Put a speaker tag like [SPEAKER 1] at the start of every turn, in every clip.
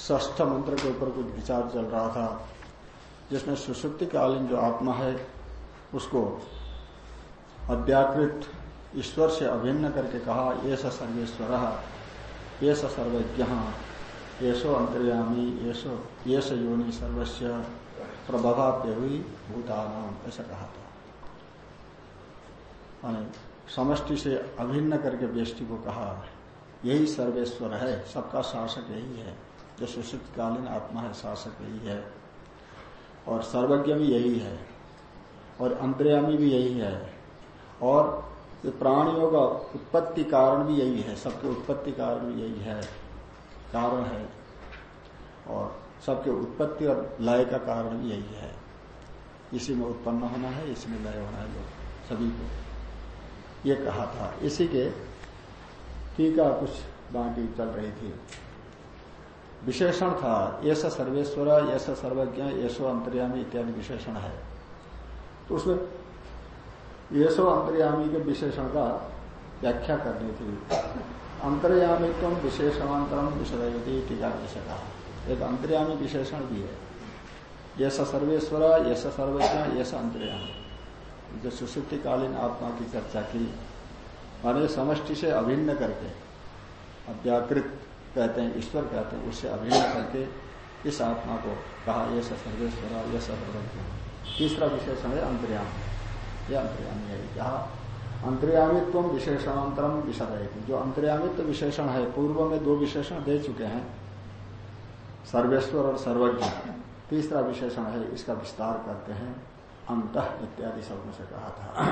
[SPEAKER 1] ष्ठ मंत्र के ऊपर कुछ विचार चल रहा था, जिसमें सुसुप्ति कालीन जो आत्मा है, उसको अव्याकृत ईश्वर से अभिन्न करके कहा ये सर्वेश्वर ये सर्वज्ञ येषो अंतर्यामी येषो ये योनि सर्वस्व प्रभवाप्य हुई भूतानाम, ऐसा कहा था। समष्टि से अभिन्न करके बेष्टि को कहा, यही सर्वेश्वर है, सबका शासक यही है। जो सुशितकालीन आत्मा है, शासक यही है। और सर्वज्ञ भी यही है। और अंतर्यामी भी यही है। और प्राणियों का उत्पत्ति कारण भी यही है। सबके उत्पत्ति कारण भी यही है। कारण है। और सबके उत्पत्ति और लय का कारण भी यही है। इसी में उत्पन्न होना है, इसी में लय होना है लोग सभी को। ये कहा था। इसी के टीका कुछ बाकी चल रही थी। विशेषण था। ऐसा सर्वेश्वर ऐसा सर्वज्ञ ऐसो अंतर्यामी इत्यादि विशेषण है। तो उसमें येसो अंतर्यामी के विशेषण का व्याख्या करनी थी अंतर्यामी अंतर्यामित्व विशेषणांतरम विषयती टीका विषय एक अंतर्यामी विशेषण भी है। ऐसा सर्वेश्वर ऐसा सर्वज्ञ ऐसा अंतर्यामी। जो सुसुप्तिकालीन आत्मा की चर्चा की, माने समष्टि से अभिन्न करके, अव्याकृत कहते हैं, ईश्वर कहते हैं, उससे अभिनय करके इस आत्मा को कहा, यह सर्वेश्वर यह सर्वज्ञ तीसरा विशेषण है अंतर्याम। यह अंतर्यामी है। कहा, अंतर्यामित्व विशेषणांतरम विषय जो अंतर्यामित्व विशेषण है, पूर्व में दो विशेषण दे चुके हैं, सर्वेश्वर और सर्वज्ञ। तीसरा विशेषण है, इसका विस्तार करते हैं, अंत इत्यादि शब्दों से कहा था।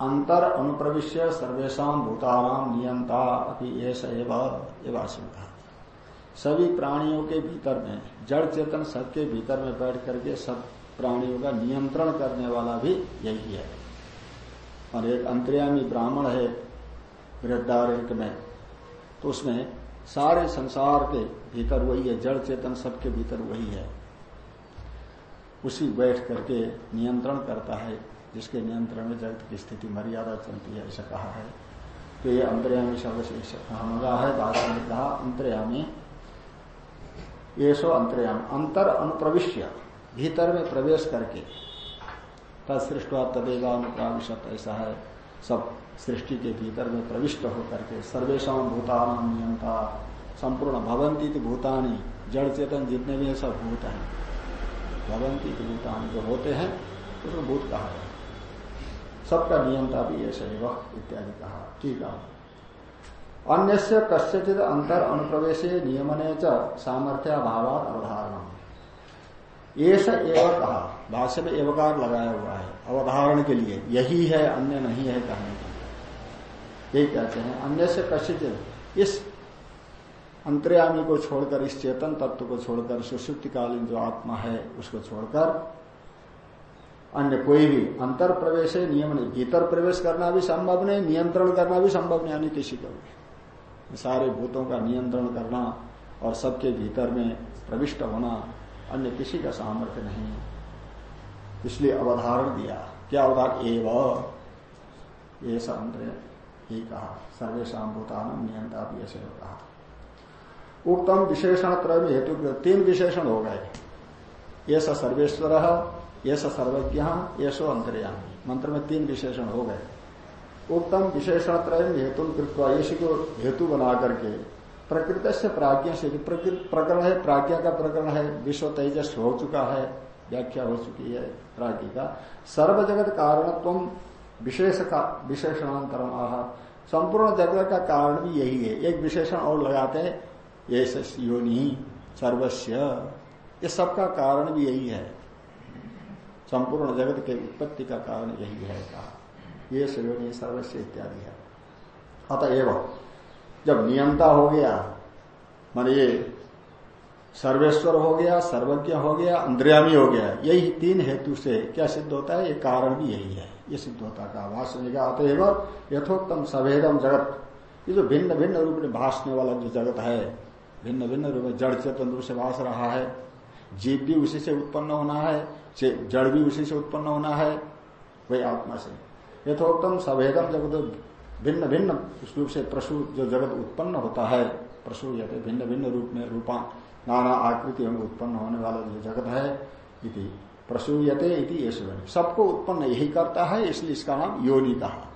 [SPEAKER 1] अंतर अनुप्रविश्य सर्वेशा भूताराम नियंता अभी कहा सभी प्राणियों के भीतर में, जड़ चेतन सबके भीतर में बैठ करके सब प्राणियों का नियंत्रण करने वाला भी यही है। और एक अंतर्यामी ब्राह्मण है वृद्धारण्य में। तो उसमें सारे संसार के भीतर वही है, जड़ चेतन सबके भीतर वही है। उसी बैठ करके नियंत्रण करता है। जिसके नियंत्रण में जगत की स्थिति मर्यादा चलती है, ऐसा कहा है। तो ये अंतर्यामी शब्द कहा है भाषण ने कहा, अंतर्यामी। ये सो अंतर्यामी, अंतर अनुप्रविश्य, भीतर में प्रवेश करके। तत्सृष्टवा तदेगा अनुप्राविशत ऐसा है। सब सृष्टि के भीतर में प्रविष्ट होकर के सर्वेशा भूतान नियंता संपूर्ण भवंती भूतानी, जड़ चेतन जितने भी सब भूत हैं। भवंती भूतानी जो होते हैं, उसको भूत कहा है। सबका नियंता भी ऐसे वह इत्यादि कहा, ठीक है अन्य से कस्यचित अंतर अनुप्रवेश नियमने च सामर्थ्याभाव अवधारण एवं कहा, भाष्य में एवकार लगाया हुआ है, अवधारण के लिए, यही है, अन्य नहीं है कहने का यही कहते हैं अन्य से कश्चित इस अंतर्यामी को छोड़कर, इस चेतन तत्व को छोड़कर, सुश्रुतिकालीन जो आत्मा है, उसको छोड़कर अन्य कोई भी अंतर प्रवेश है, नियम नहीं। भीतर प्रवेश करना भी संभव नहीं, नियंत्रण करना भी संभव नहीं, यानी किसी का भी। सारे भूतों का नियंत्रण करना और सबके भीतर में प्रविष्ट होना अन्य किसी का सामर्थ्य नहीं। इसलिए अवधारण दिया। क्या अवधारण एव। ये अंतर ही कहा। सर्वेशा भूतान नियंता भी ऐसे कहा। उत्तम विशेषण त्रय में हेतु तीन विशेषण हो गए। ये सर्वेश्वर ये सर्वज्ञ ये सो अंतर्यामी। मंत्र में तीन विशेषण हो गए। उत्तम विशेषण त्रय हेतु कृत्वा इसी को हेतु बना करके प्रकृत से प्राज्ञ से प्रकरण है, प्राज्ञा का प्रकरण है, विश्व तेजस हो चुका है, व्याख्या हो चुकी है प्राज्ञ का। सर्व जगत कारणत्व विशेष का विशेषणांतरम आह। संपूर्ण जगत का कारण भी यही है। एक विशेषण और लगाते हैं ये योनि सर्वस्व ये सबका कारण भी यही है। संपूर्ण जगत के उत्पत्ति का कारण यही है, कहा। ये श्रेणी, सर्वस्व इत्यादि है। अतएव जब नियंता हो गया, मान ये सर्वेश्वर हो गया, सर्वज्ञ हो गया अंद्रयामी हो गया, यही तीन हेतु से क्या सिद्ध होता है? ये कारण भी यही है। ये सिद्ध होता का भाषण का अतएव यथोक्तम सभेदम जगत। ये जो भिन्न भिन्न रूप में भाषने वाला जो जगत है भिन्न भिन्न रूप में जड़ चेतन रूप से भाष रहा है, जीव भी उसी से उत्पन्न होना है जड़ भी उसी से उत्पन्न होना है, वही आत्मा से। यथोक्तम सभेदम जगत भिन्न भिन्न उस रूप से प्रसु जो जगत उत्पन्न होता है, प्रसु यथे भिन्न भिन्न रूप में रूपा, नाना आकृति में उत्पन्न होने वाला जो जगत है, इति प्रसूयते इति ये सबको उत्पन्न यही करता है, इसलिए इसका नाम योनि कहा।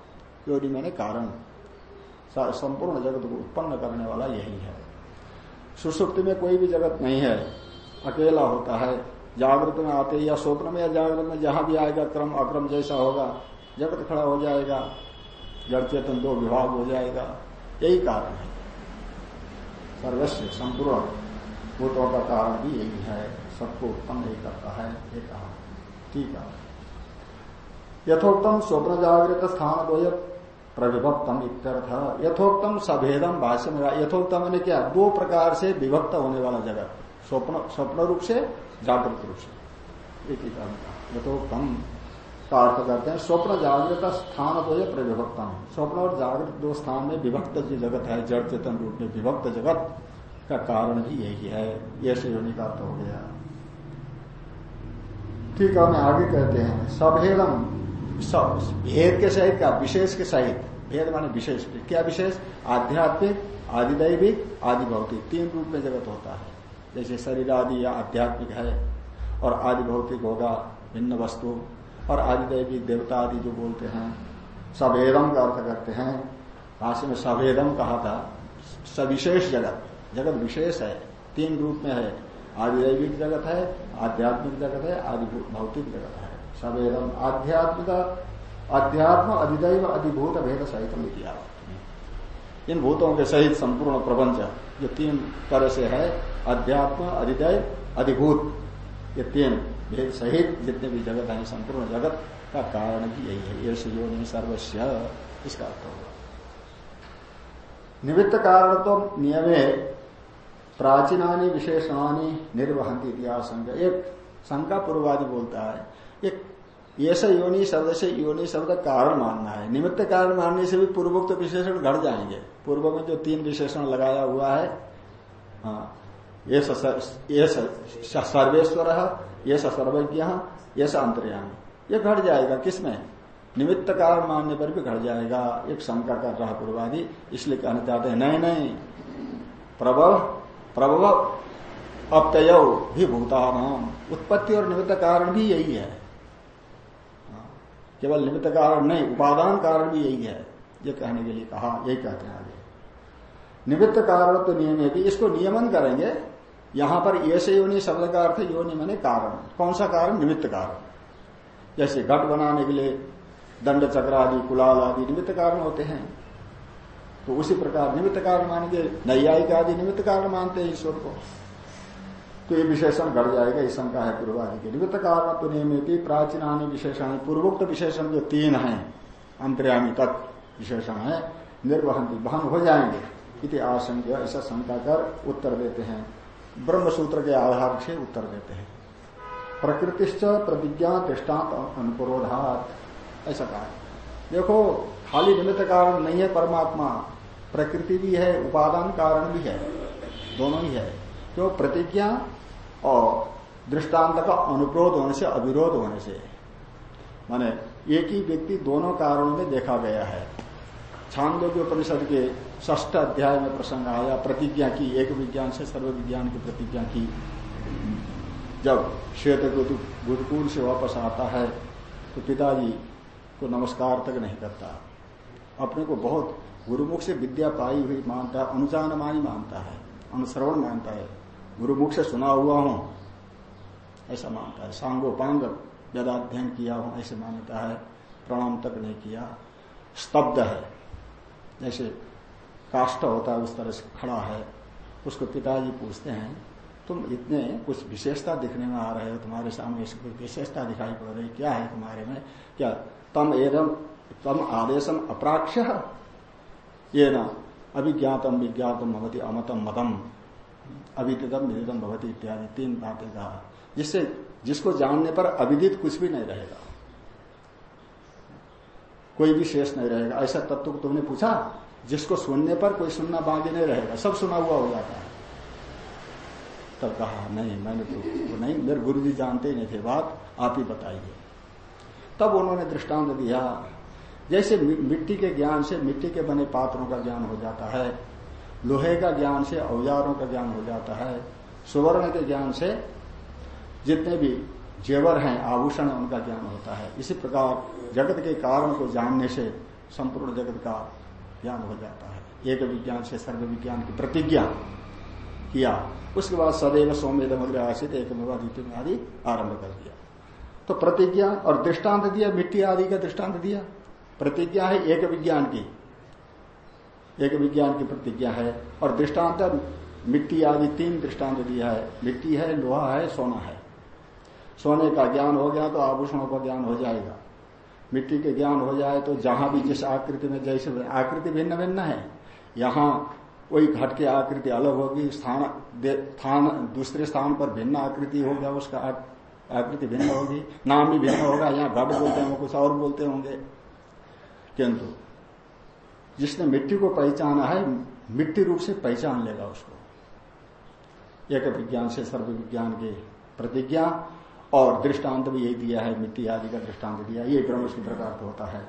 [SPEAKER 1] योनि मैंने कारण। संपूर्ण जगत को उत्पन्न करने वाला यही है। सुसुप्ति में कोई भी जगत नहीं है, अकेला होता है जागृत में आते या स्वप्न में या जागृत में जहाँ भी आएगा, क्रम अक्रम जैसा होगा, जगत खड़ा हो जाएगा जड़ चेतन दो विभाग हो जाएगा। यही कारण है। सर्वस्व संपूर्ण भूतों का कारण भी यही है। सबको उत्पन्न नहीं करता है, ये कहा। ठीक है। यथोक्तम स्वप्न जागृत स्थान द्वय प्रविभक्तम इत्यर्थ। यथोक्तम सभेदम भाष्य में यथोक्तम ने क्या? दो प्रकार से विभक्त होने वाला जगत। स्वप्न स्वप्न रूप से जागृत रूप से एक ही कारण यथोक्तम का अर्थ करते हैं। स्वप्न जागृत स्थान तो यह प्रविभक्तम। स्वप्न और जागृत दो स्थान में विभक्त जो जगत है, जड़ चेतन रूप में विभक्त जगत का कारण भी यही है। ये योनि का अर्थ हो गया। ठीक है आगे कहते हैं। सभेदम, सब भेद के सहित क्या विशेष के सहित। भेद माने विशेष। क्या विशेष? आध्यात्मिक, आदिदैविक आदि भौतिक तीन रूप में जगत होता है। जैसे शरीर आदि या आध्यात्मिक है, और आदि भौतिक होगा, भिन्न वस्तु। और आदिदैविक देवता आदि जो बोलते हैं सभेदम का अर्थ करते हैं। भाष्य में सभेदम कहा था, सविशेष जगत। जगत विशेष है, तीन रूप में है। आदिदैविक जगत है, आध्यात्मिक जगत है, आदि भौतिक जगत है। सवेदम आध्यात्मिक, अध्यात्म, अधिदैव, अधिभूत, भेद सहित इन भूतों के सहित संपूर्ण प्रपंच जो तीन तरह से है। अध्यात्म, अधिदैव, अधिभूत ये तीन भेद सहित जितने भी जगत है, संपूर्ण जगत का कारण भी यही है। ये योनि सर्वस्व इसका अर्थ होगा। निमित्त कारण तो नियमे प्राचीनानी विशेषणानी निर्वहंती इतिहास एक शंका पूर्वादि बोलता है, एक ऐसा योनि शब्द से योनि शब्द का कारण मानना है। निमित्त कारण मानने से भी पूर्वोक्त विशेषण घट जाएँगे। पूर्व में जो तीन विशेषण लगाया हुआ है हाँ ये सर्वेश्वर ये सर्वज्ञ ये अंतर्यामी। ये घट जाएगा किसमें? निमित्त कारण मानने पर भी घट जाएगा। एक शंका कर रहा पूर्वादि इसलिए कहना चाहते हैं नहीं नहीं। प्रभव प्रभव अपतय भी भूतान उत्पत्ति और निमित्त कारण भी यही है। हाँ, केवल निमित्त कारण नहीं उपादान कारण भी यही है। ये कहने के लिए कहा यही कहते हैं आगे। निमित्त कारण तो नियम है भी इसको नियमन करेंगे यहाँ पर ऐसे योनि शब्द का अर्थ योनि मैंने कारण। कौन सा कारण? निमित्त कारण। जैसे घट बनाने के लिए दंड चक्र आदि, कुलाल आदि निमित्त कारण होते हैं। तो उसी प्रकार निमित्त कारण मानेंगे, नैयायिक आदि निमित्त कारण मानते हैं ईश्वर को। तो ये विशेषण घट जाएगा इस शंका है पूर्वादि के। निमित्त कारण तो नियमित प्राचीन विशेषण, पूर्वोक्त विशेषण जो तीन है, अंतर्यामी तक विशेषण है निर्वहन बहन हो जाएँगे। इति आशंका ऐसा शंका कर उत्तर देते हैं। ब्रह्म सूत्र के आधार से उत्तर देते हैं। प्रकृतिश्च प्रतिज्ञा दृष्टांत अनुपुरोधात। ऐसा कहा देखो, खाली निमित्त कारण नहीं है परमात्मा, प्रकृति भी है, उपादान कारण भी है। दोनों ही है। क्यों? प्रतिज्ञा और दृष्टांत का अनुप्रोध होने से, अविरोध होने से। माने एक ही व्यक्ति दोनों कारणों में देखा गया है। छांदोग्य उपनिषद के ष्ठ अध्याय में प्रसंग आया प्रतिज्ञा की, एक विज्ञान से सर्व विज्ञान की प्रतिज्ञा की। जब श्वेत गुरुकुल से वापस आता है तो पिताजी को नमस्कार तक नहीं करता। अपने को बहुत गुरुमुख से विद्या पाई हुई मानता है अनुचान मानी मानता है अनुश्रवण मानता है। गुरुमुख से सुना हुआ हूँ, ऐसा मानता है। सांगो सांगोपांग वेदाध्ययन किया हूँ, ऐसे मानता है। प्रणाम तक नहीं किया। स्तब्ध है। जैसे काष्ट होता है, उस तरह से खड़ा है, उसको पिताजी पूछते हैं, तुम इतने कुछ विशेषता दिखने में आ रहे हो, तुम्हारे सामने कुछ विशेषता दिखाई पड़ रही क्या है तुम्हारे में? क्या तम एदम, तम आदेशम अप्राक्ष ये न, अभिज्ञातम विज्ञातम भवती अमतम मतम अविदितम विदितम भवती इत्यादि, तीन बातें कहा। जिससे, जिसको जानने पर अविदित कुछ भी नहीं रहेगा। कोई भी शेष नहीं रहेगा। ऐसा तत्व को तुमने पूछा जिसको सुनने पर कोई सुनना बाकी नहीं रहेगा सब सुना हुआ हो जाता है। तब कहा नहीं मैंने तो, तो नहीं मेरे गुरु जी जानते ही नहीं थे बात आप ही बताइए। तब उन्होंने दृष्टांत दिया। जैसे मिट्टी के ज्ञान से मिट्टी के बने पात्रों का ज्ञान हो जाता है लोहे का ज्ञान से औजारों का ज्ञान हो जाता है सुवर्ण के ज्ञान से जितने भी जेवर हैं, आभूषण उनका ज्ञान होता है। इसी प्रकार जगत के कारण को जानने से संपूर्ण जगत का ज्ञान हो जाता है। एक विज्ञान से सर्व विज्ञान की प्रतिज्ञा किया, उसके बाद सदैव सौम्य दमग्र आशित एक आदि आरंभ कर दिया। तो प्रतिज्ञा और दृष्टांत दिया, मिट्टी आदि का दृष्टांत दिया। प्रतिज्ञा है एक विज्ञान की। एक विज्ञान की प्रतिज्ञा है। और दृष्टांत, मिट्टी आदि तीन दृष्टांत दिया है। मिट्टी है, लोहा है, सोना है। सोने का ज्ञान हो गया तो आभूषणों का ज्ञान हो जाएगा। मिट्टी के ज्ञान हो जाए तो जहाँ भी जिस आकृति में जैसे आकृति भिन्न भिन्न है। यहाँ वही घट की आकृति अलग होगी, स्थान स्थान, दूसरे स्थान पर भिन्न आकृति होगा, उसका आकृति भिन्न होगी। नाम भी भिन्न होगा, यहाँ घट बोलते होंगे, कुछ और बोलते होंगे। किंतु जिसने मिट्टी को पहचाना है, मिट्टी रूप से पहचान लेगा उसको। एक विज्ञान से सर्व विज्ञान की प्रतिज्ञा और दृष्टांत भी यही दिया है, मिट्टी आदि का दृष्टांत दिया ये ब्रह्म की प्रकार होता है।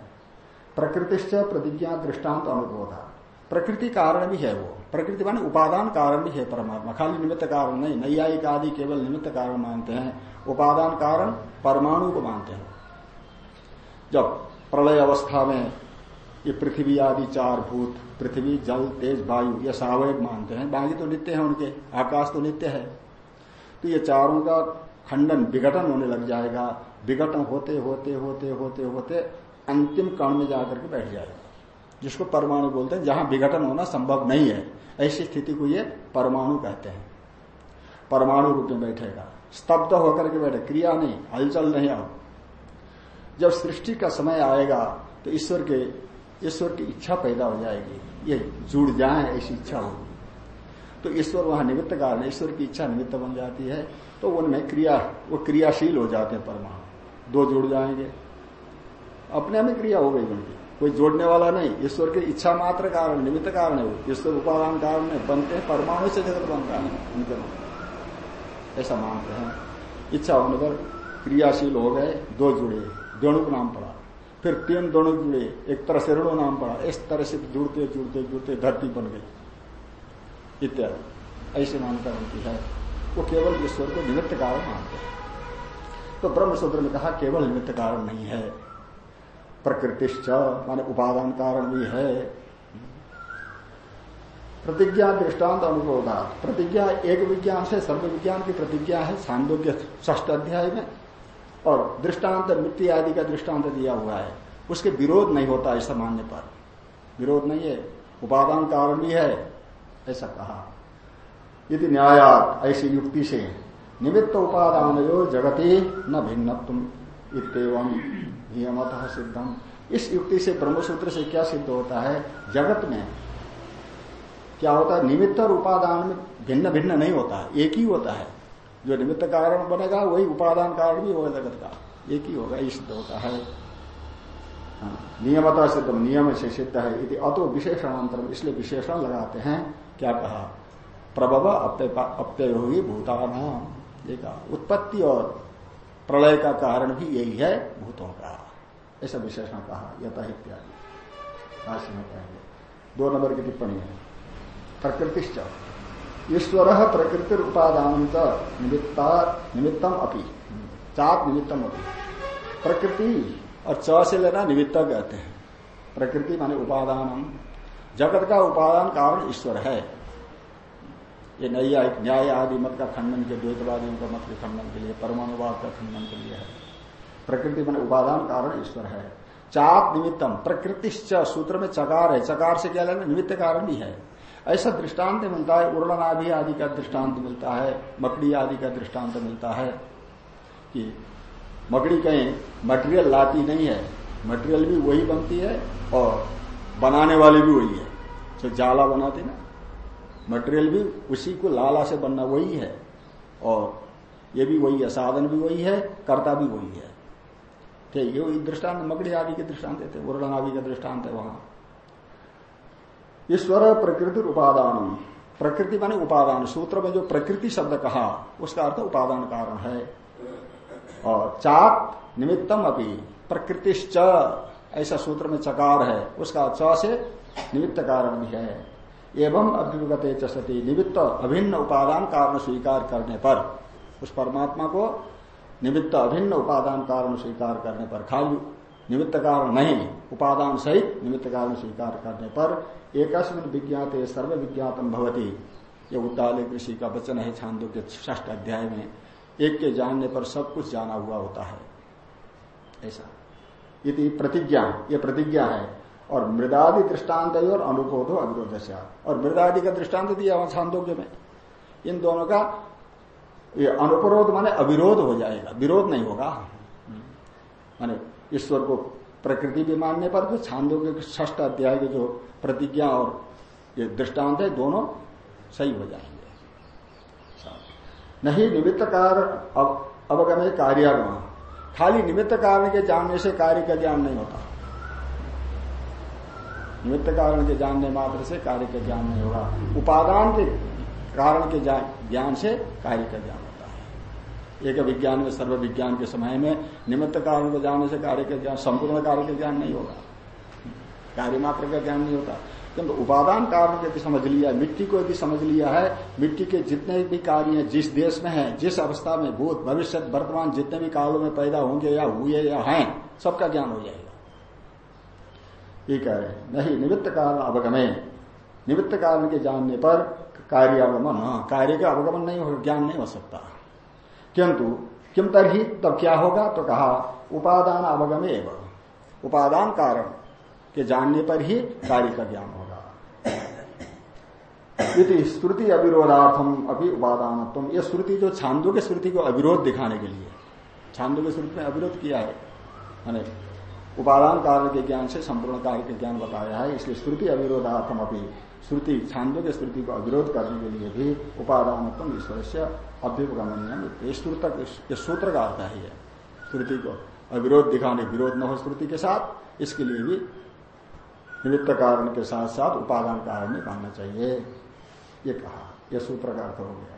[SPEAKER 1] प्रकृतिश्च प्रतिज्ञा दृष्टांत अनुरोधा प्रकृति कारण भी है वो। प्रकृति माने उपादान कारण भी है परमात्मा। खाली निमित्त कारण नहीं, नैयायिक आदि केवल निमित्त कारण मानते हैं। उपादान कारण परमाणु को मानते हैं। जब प्रलय अवस्था में ये पृथ्वी आदि चार भूत, पृथ्वी, जल, तेज, वायु, ये सावयव मानते हैं। बाकी तो नित्य है उनके, आकाश तो नित्य है। तो ये चारों का खंडन विघटन होने लग जाएगा। विघटन होते होते होते होते होते अंतिम कण में जाकर के बैठ जाएगा। जिसको परमाणु बोलते हैं, जहाँ विघटन होना संभव नहीं है। ऐसी स्थिति को ये परमाणु कहते हैं। परमाणु रूप में बैठेगा। स्तब्ध होकर के बैठे। क्रिया नहीं, हलचल नहीं अब। जब सृष्टि का समय आएगा तो ईश्वर के, ईश्वर की इच्छा पैदा हो जाएगी। ये जुड़ जाए, ऐसी इच्छा होगी। तो ईश्वर वहाँ निमित्त कारण ईश्वर की इच्छा निमित्त बन जाती है। तो उनमें क्रिया, वो क्रियाशील हो जाते हैं परमाणु। दो जुड़ जाएँगे। अपने में क्रिया हो गई उनकी। कोई जोड़ने वाला नहीं। ईश्वर की इच्छा मात्र कारण, निमित्त कारण है वो। ईश्वर उपादान कारण है। बनते हैं, परमाणु से जगत बनता है उनके ऐसा मानते हैं। इच्छा होने पर क्रियाशील हो गए, दो जुड़े। दोनों नाम पड़ा। फिर तीन दोनों जुड़े। एक तरह से ऋणो नाम पड़ा। इस तरह से जुड़ते जुड़ते जुड़ते धरती बन गई। इत्यादि। ऐसी मान्यता बनती है। वो केवल ईश्वर को निमित्त कारण मानते हैं। तो ब्रह्मसूत्र में कहा, केवल निमित्त कारण नहीं है। प्रकृतिश्च माने उपादान कारण भी है। प्रतिज्ञा, दृष्टांत अनुरोधा प्रतिज्ञा एक विज्ञान से सर्व विज्ञान की प्रतिज्ञा है सांदोग्य ष्ट अध्याय में। और दृष्टांत मिट्टी आदि का दृष्टांत दिया हुआ है। उसके विरोध नहीं होता ऐसा मानने पर। विरोध नहीं है। उपादान कारण भी है, ऐसा कहा। यदि न्यायात ऐसी युक्ति से निमित्त उपादान जगती न भिन्न तुम इतम नियमत सिद्धम। इस युक्ति से ब्रह्मसूत्र से क्या सिद्ध होता है? जगत में क्या होता है? निमित्त और उपादान में भिन्न भिन्न नहीं होता है एक ही होता है। जो निमित्त कारण बनेगा वही उपादान कारण भी होगा जगत का। एक ही होगा ये सिद्ध होता है। हाँ, नियमता सिद्ध नियम से सिद्ध है। यदि अतो विशेषणांतर इसलिए विशेषण लगाते हैं। क्या कहा? प्रभव अप्यय होगी भूतान। देखा उत्पत्ति और प्रलय का कारण भी यही है भूतों का। ऐसा विशेषण कहा यथा इत्यादि। में कहेंगे। दो नंबर की टिप्पणी है। प्रकृतिश्च। ईश्वर प्रकृति उपादान निमित्ता निमित्तम अपी। चाप निमित्तम अपी। प्रकृति और च से लेना निमित्त कहते हैं। प्रकृति माने उपादान जगत का उपादान कारण ईश्वर है। ये नैया एक न्याय आदि मत का खंडन के द्वैतवादियों का मत के खंडन के लिए, परमाणुवाद का खंडन के लिए है। प्रकृति मन उपादान कारण ईश्वर है। चाप निमित्तम प्रकृति सूत्र में चकार है। चकार से क्या लेना? निमित्त कारण भी है। ऐसा दृष्टांत मिलता है उर्णन आदि आदि का दृष्टांत मिलता है, मकड़ी आदि का दृष्टांत मिलता है कि मकड़ी कहीं मटेरियल लाती नहीं है। मटेरियल भी वही बनती है और बनाने वाली भी वही है। जो जाला बनाती ना। मटेरियल भी उसी को लाला से बनना वही है। और ये भी वही है, साधन भी वही है, कर्ता भी वही है। ठीक, ये वही दृष्टांत मकड़ी आदि के दृष्टांत देते वर्णन आदि का दृष्टांत है वहाँ। ईश्वर प्रकृति उपादान। प्रकृति माने उपादान। सूत्र में जो प्रकृति शब्द कहा, उसका अर्थ उपादान कारण है। और चाप निमित्तम अपनी प्रकृतिश्च, ऐसा सूत्र में चकार है, उसका च से निमित्त कारण भी है। एवं अभ्युगत सती। निमित्त अभिन्न उपादान कारण स्वीकार करने पर, उस परमात्मा को निमित्त अभिन्न उपादान कारण स्वीकार करने पर खाली, निमित्त कारण नहीं, उपादान सहित निमित्त कारण स्वीकार करने पर एक विज्ञात सर्व विज्ञातम भवती। ये उद्दाल ऋषि का वचन है छांदो के ष्ठ अध्याय में। एक के जानने पर सब कुछ जाना हुआ होता है। ऐसा। यदि प्रतिज्ञा, ये प्रतिज्ञा है। और मृदादि दृष्टांत और अनुपोधो अविरोध और मृदादि का दृष्टांत दिया वहाँ छांदोग्य में। इन दोनों का ये अनुपरोध माने अविरोध हो जाएगा। विरोध नहीं होगा। माने ईश्वर को प्रकृति भी मानने पर तो छांदोग्य ष्ठ अध्याय के जो प्रतिज्ञा और ये दृष्टांत है, दोनों सही हो जाएँगे। नहीं, निमित्त कारण अवगमे कार्यागम खाली निमित्त कारण के जानने से कार्य का ज्ञान नहीं होता। निमित्त कारण के जानने मात्र से कार्य का ज्ञान नहीं होगा। उपादान के कारण के ज्ञान से कार्य का ज्ञान होता है। एक विज्ञान में सर्व विज्ञान के समय में निमित्त कारण को जानने से कार्य का ज्ञान, संपूर्ण कार्य का ज्ञान नहीं होगा। कार्य मात्र का ज्ञान नहीं होता। किंतु उपादान कारण यदि समझ लिया, मिट्टी को यदि समझ लिया है। मिट्टी के जितने भी कार्य हैं, जिस देश में है, जिस अवस्था में, भूत, भविष्य, वर्तमान जितने भी कालों में पैदा होंगे या हुए या हैं, सबका ज्ञान हो जाएगा। ये कह रहे हैं। नहीं, निमित्त कारण अवगमे। निमित्त कारण के जानने पर कार्य अवगमन। कार्य का अवगमन नहीं हो, ज्ञान नहीं हो सकता। किंतु, किम तरही तब क्या होगा? तो कहा, उपादान अवगमे एवं। उपादान कारण के जानने पर ही कार्य का ज्ञान होगा। यदि श्रुति अविरोधार्थम अभी उपादान ये श्रुति जो छांदो के श्रुति को अविरोध दिखाने के लिए। छांदो के श्रुति में अविरोध किया है। उपादान कार्य के ज्ञान से संपूर्ण कार्य के ज्ञान बताया है। इसलिए श्रुति अविरोधार्थम अपनी श्रुति छांदो के श्रुति को अविरोध करने के लिए भी उपादान ईश्वर से अभ्युपगमनीय सूत्र का अर्थ है श्रुति को अविरोध दिखाने, विरोध न हो श्रुति के साथ, इसके लिए भी निमित्त कारण के साथ साथ उपादान कारण नहीं मानना चाहिए। ये कहा। यह सूत्र का अर्थ हो गया।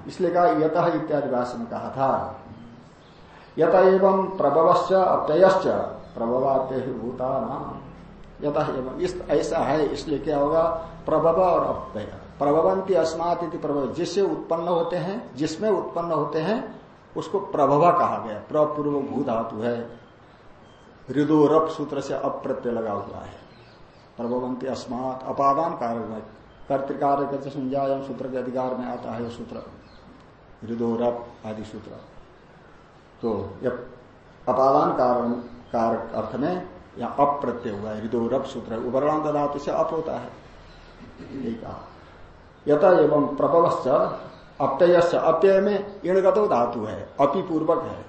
[SPEAKER 1] इसलिए कहा यथ इत्यादि भाषण में कहा था यत एवं प्रभवश्च, अप्ययश्च प्रभवाप्य भूता नाम यथ एवं ऐसा है, इसलिए क्या होगा? प्रभव और अप्यय। प्रभवंती अस्मात प्रभव। जिससे उत्पन्न होते हैं, जिसमें उत्पन्न होते हैं, उसको प्रभव कहा गया। प्रपूर्व भू धातु है। हृदोरप सूत्र से अप्रत्यय लगा हुआ है। प्रभवंती अस्मात अपादान कारण है। कर्तिकार संज्ञायाम सूत्र के अधिकार में आता है सूत्र। हृदोरप आदि सूत्र। तो अपादान कारण, कारक अर्थ में या अप्रत्यय हुआ है। हृदोरप सूत्र उबरणांत धातु से अप होता है। यथ एवं प्रबलश्च अप्ययश्च अप्यय में इणगतो धातु है। अपि पूर्वक है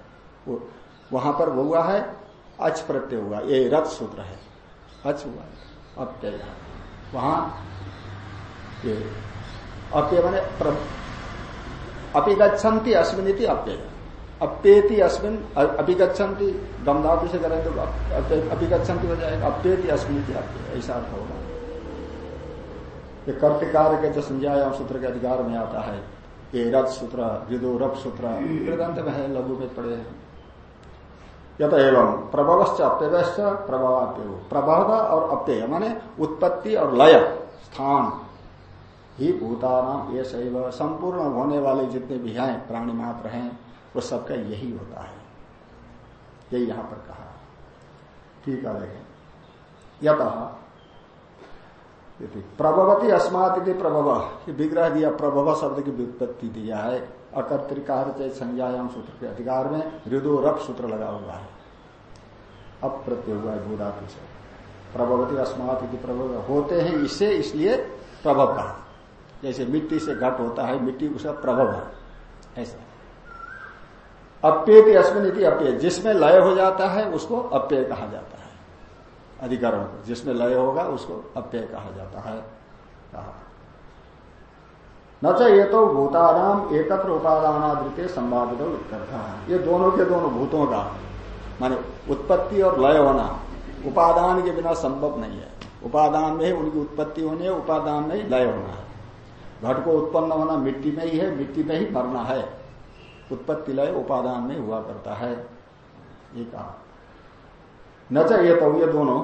[SPEAKER 1] वहाँ पर वो हुआ है। अच प्रत्यय हुआ। ये रथ सूत्र है। अच हुआ अप्यय वहाँ अप्यय मैंने अपिगछन्ति अश्विनी अप्यय अप्येति अस्मिन अभिगछन्ति दम धातु से करें तो अभिगछन्ति हो जाएगा, अप्येति अस्मिन ऐसा अर्थ होगा। ये कर्तिकार के जो संज्ञायाम सूत्र के अधिकार में आता है, ये रथ सूत्र, विदो रथ सूत्र, वृदंत में है, लघु में पड़े हैं। यत एवं प्रभवश्च अप्यवश्च प्रभवाप्य प्रभव और अप्यय, माने उत्पत्ति और लय, स्थान। ही भूतानाम ये शैव संपूर्ण होने वाले जितने भी हैं, प्राणी मात्र हैं वो सबका यही होता है। यही यहाँ पर कहा। ठीक है, देखें। प्रभवती अस्मात प्रभव विग्रह दिया, प्रभव शब्द की व्युत्पत्ति दिया है। अकर्तिकार संज्ञायाम सूत्र के अधिकार में हृदो रप सूत्र लगा हुआ है। अब प्रत्यय हुआ है भूधातु से प्रभवती अस्मात प्रभव होते हैं इससे इसलिए प्रभव कहा। जैसे मिट्टी से घट होता है, मिट्टी उसका प्रभव है। ऐसा। अप्येति अश्विन अप्यय जिसमें लय हो जाता है, उसको अप्यय कहा जाता है। अधिकरण को जिसमें लय होगा, उसको अप्यय कहा जाता है। कहा। न ये तो भूताराम एकत्र उपादानादृत्य संवादित उत्तर ये दोनों के दोनों भूतों का, माने उत्पत्ति और लय होना, उपादान के बिना संभव नहीं है। उपादान में ही उनकी उत्पत्ति होनी है, उपादान में ही लय होना है। घट को उत्पन्न होना मिट्टी में ही है, मिट्टी में ही मरना है। उत्पत्ति लय उपादान में हुआ करता है। ये कहा। न चाहिए तो ये दोनों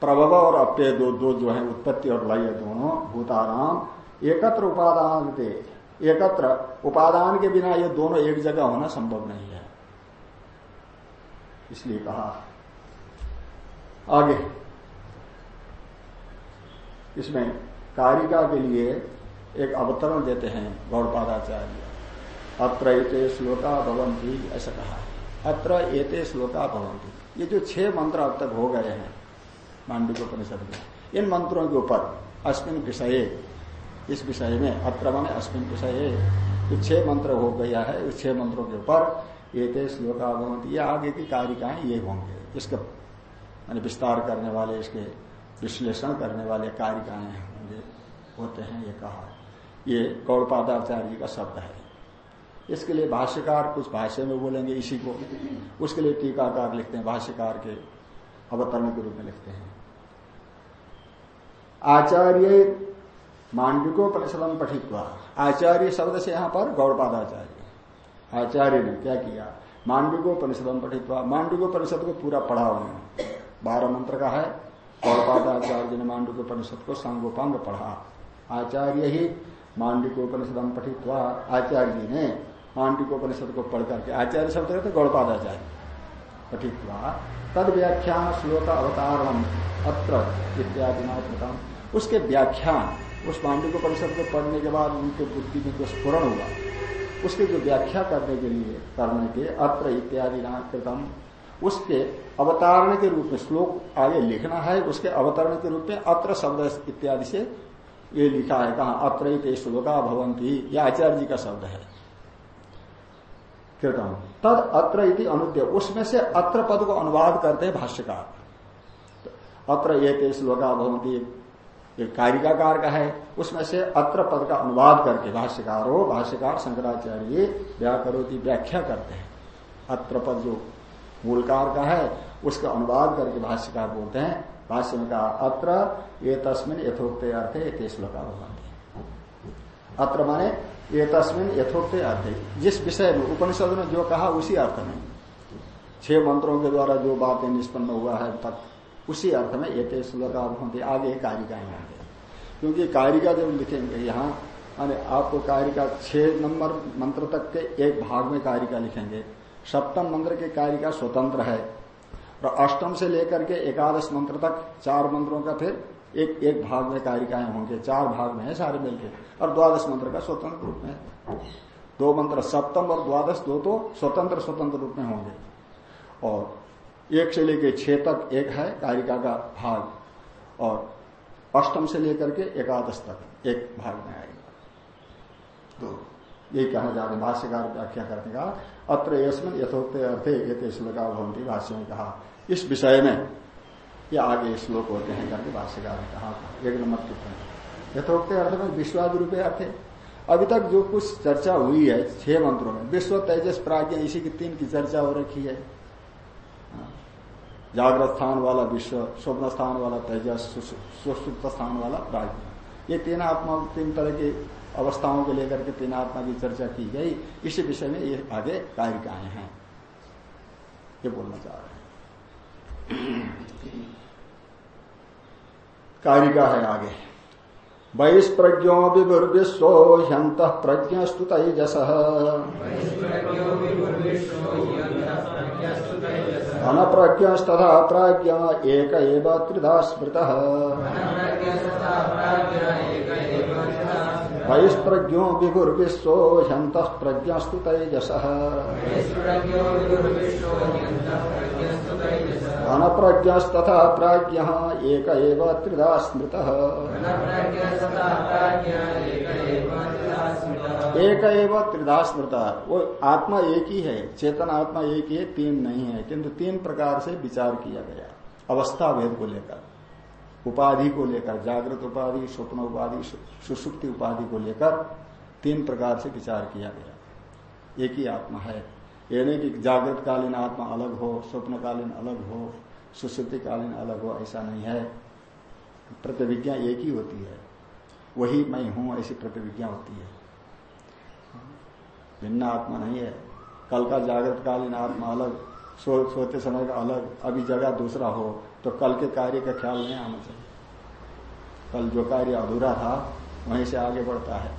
[SPEAKER 1] प्रभव और अप्य दो दो जो है, उत्पत्ति और लय दोनों भूताराम एकत्र उपादान थे एकत्र उपादान के बिना ये दोनों एक जगह होना संभव नहीं है। इसलिए कहा। आगे। इसमें कारिका के लिए एक अवतरण देते हैं गौड़पादाचार्य। अत्र एते श्लोका भवंती ऐसा कहा। अत्र एते श्लोका भवंती ये जो छह मंत्र अब तक हो गए हैं मांडुकोपनिषद में, इन मंत्रों के ऊपर अश्विन विषय, इस विषय में, अत्र माने अश्विन विषय, जो छह मंत्र हो गया है, उस छह मंत्रों के ऊपर ये श्लोका भवंती ये आगे की कारिकाएँ ये होंगे इसका मान विस्तार करने वाले, इसके विश्लेषण करने वाले कारिकाएँ होंगे, होते हैं, ये कहा। ये गौड़पादाचार्य का शब्द है। इसके लिए भाष्यकार कुछ भाष्य में बोलेंगे इसी को। उसके लिए टीकाकार लिखते हैं, भाष्यकार के अवतरण के रूप में लिखते हैं। आचार्य मांडविको मांडविकोपनिषदम पठित आचार्य शब्द से यहाँ पर गौड़पादाचार्य आचार्य ने क्या किया? मांडविको मांडविकोपनिषदम पठित मांडविकोपनिषद को पूरा पढ़ा उन्होंने बारह मंत्र का है। गौड़पादाचार्य ने मांडविको परिषद को संगोपांग पढ़ा। आचार्य ही मांडविकोपनिषदम पठित आचार्य ने मांडविकोपनिषद को पढ़ करके आचार्य शब्द कहते गौड़पादाचार्य। पठित तद व्याख्यान श्लोक अवतारण अत्र इत्यादि नाम उसके व्याख्यान, उस पांडु को परिषद को पढ़ने के बाद उनके बुद्धि में जो स्फुरण हुआ, उसके जो व्याख्या करने के लिए, करने के अत्र इत्यादि कृतम उसके अवतारण के रूप में श्लोक आगे लिखना है, उसके अवतरण के रूप में अत्र शब्द इत्यादि से ये लिखा है, कहा, अत्र श्लोका भवंती ये आचार्य जी का शब्द है। कृतम तद अत्र इति अनुद्य। उसमें से अत्र पद को अनुवाद करते हैं भाष्यकार। अत्र ये श्लोका भवंती एक कारिकाकार का है। उसमें से अत्र पद का अनुवाद करके भाष्यकार हो भाष्यकार शंकराचार्य व्याकरोती व्याख्या करते हैं। अत्र पद जो मूलकार का है, उसका अनुवाद करके भाष्यकार बोलते हैं। भाष्य में कहा, अत्र ये तस्मिन यथोक्त अर्थ ये श्लोका भगवान अत्र माने ये तस्मिन यथोक्त अर्थ जिस विषय में उपनिषद ने जो कहा, उसी अर्थ में। छह मंत्रों के द्वारा जो बातें निष्पन्न हुआ है, तक उसी अर्थ में ये श्लोका होते, आगे कारिकाएँ होंगे क्योंकि कारिका जब लिखेंगे यहाँ आपको कारिका छह नंबर मंत्र तक के एक भाग में कारिका लिखेंगे। सप्तम मंत्र के कारिका स्वतंत्र है। और अष्टम से लेकर के एकादश मंत्र तक चार मंत्रों का फिर एक एक भाग में कारिकाएँ होंगे, चार भाग में है सारे मिलकर और द्वादश मंत्र का स्वतंत्र रूप में। दो मंत्र सप्तम और द्वादश दो तो स्वतंत्र स्वतंत्र रूप में होंगे। और एक से लेकर छह तक एक है कारिका का भाग, और अष्टम से लेकर के एकादश तक एक भाग में आएगा। तो यही कहना रहे भाष्यकार व्याख्या करने का। अत्र यथोक्त अर्थे ये श्लोका भवंती भाष्य में कहा। इस विषय में ये आगे श्लोक होते हैं करके भाष्यकार ने कहा एक नंबर टिप्पणी। यथोक्त अर्थ में विश्वाद रूपे अर्थ। है अभी तक जो कुछ चर्चा हुई है, छह मंत्रों में, विश्व, तेजस प्राज्ञ इसी की तीन की चर्चा हो रखी है। जागृत स्थान वाला विश्व, स्वप्न स्थान वाला तेजस सुसुप्त स्थान वाला प्राज्ञ ये तीन आत्मा, तीन तरह की अवस्थाओं को लेकर के तीन आत्मा की चर्चा की गई। इसी विषय में ये आगे कारिकाएँ हैं। ये बोलना चाह रहे हैं। कारिका है आगे। वैस्प्रज्ञो विभुर्विश्व ह्यंत प्रज्ञस्तु तेजस। तथा प्राज्ञ एक त्रिधा स्मृत। वैस्प्रज्ञो विभुर्विश्व ह्यंत प्रज्ञस्तु तेजस अनप्रज्ञस्तथा प्राज्ञ एक स्मृत। एक त्रिधा स्मृता। वो आत्मा एक ही है, चेतन आत्मा एक ही है, तीन नहीं है, किंतु तीन प्रकार से विचार किया गया अवस्था भेद को लेकर। उपाधि को लेकर, जागृत उपाधि, स्वप्न उपाधि सुसुप्ति उपाधि को लेकर तीन प्रकार से विचार किया गया। एक ही आत्मा है। ये नहीं कि जागृत कालीन आत्मा अलग हो, स्वप्नकालीन अलग हो सुश्रुति कालीन अलग हो, ऐसा नहीं है। प्रतिविज्ञा एक ही होती है। वही मैं हूँ, ऐसी प्रतिविज्ञा होती है। भिन्न आत्मा नहीं है। कल का जागृत कालीन आत्मा अलग सो, सोते समय का अलग। अभी जगह दूसरा हो तो कल के कार्य का ख्याल नहीं आना चाहिए। कल जो कार्य अधूरा था वहीं से आगे बढ़ता है।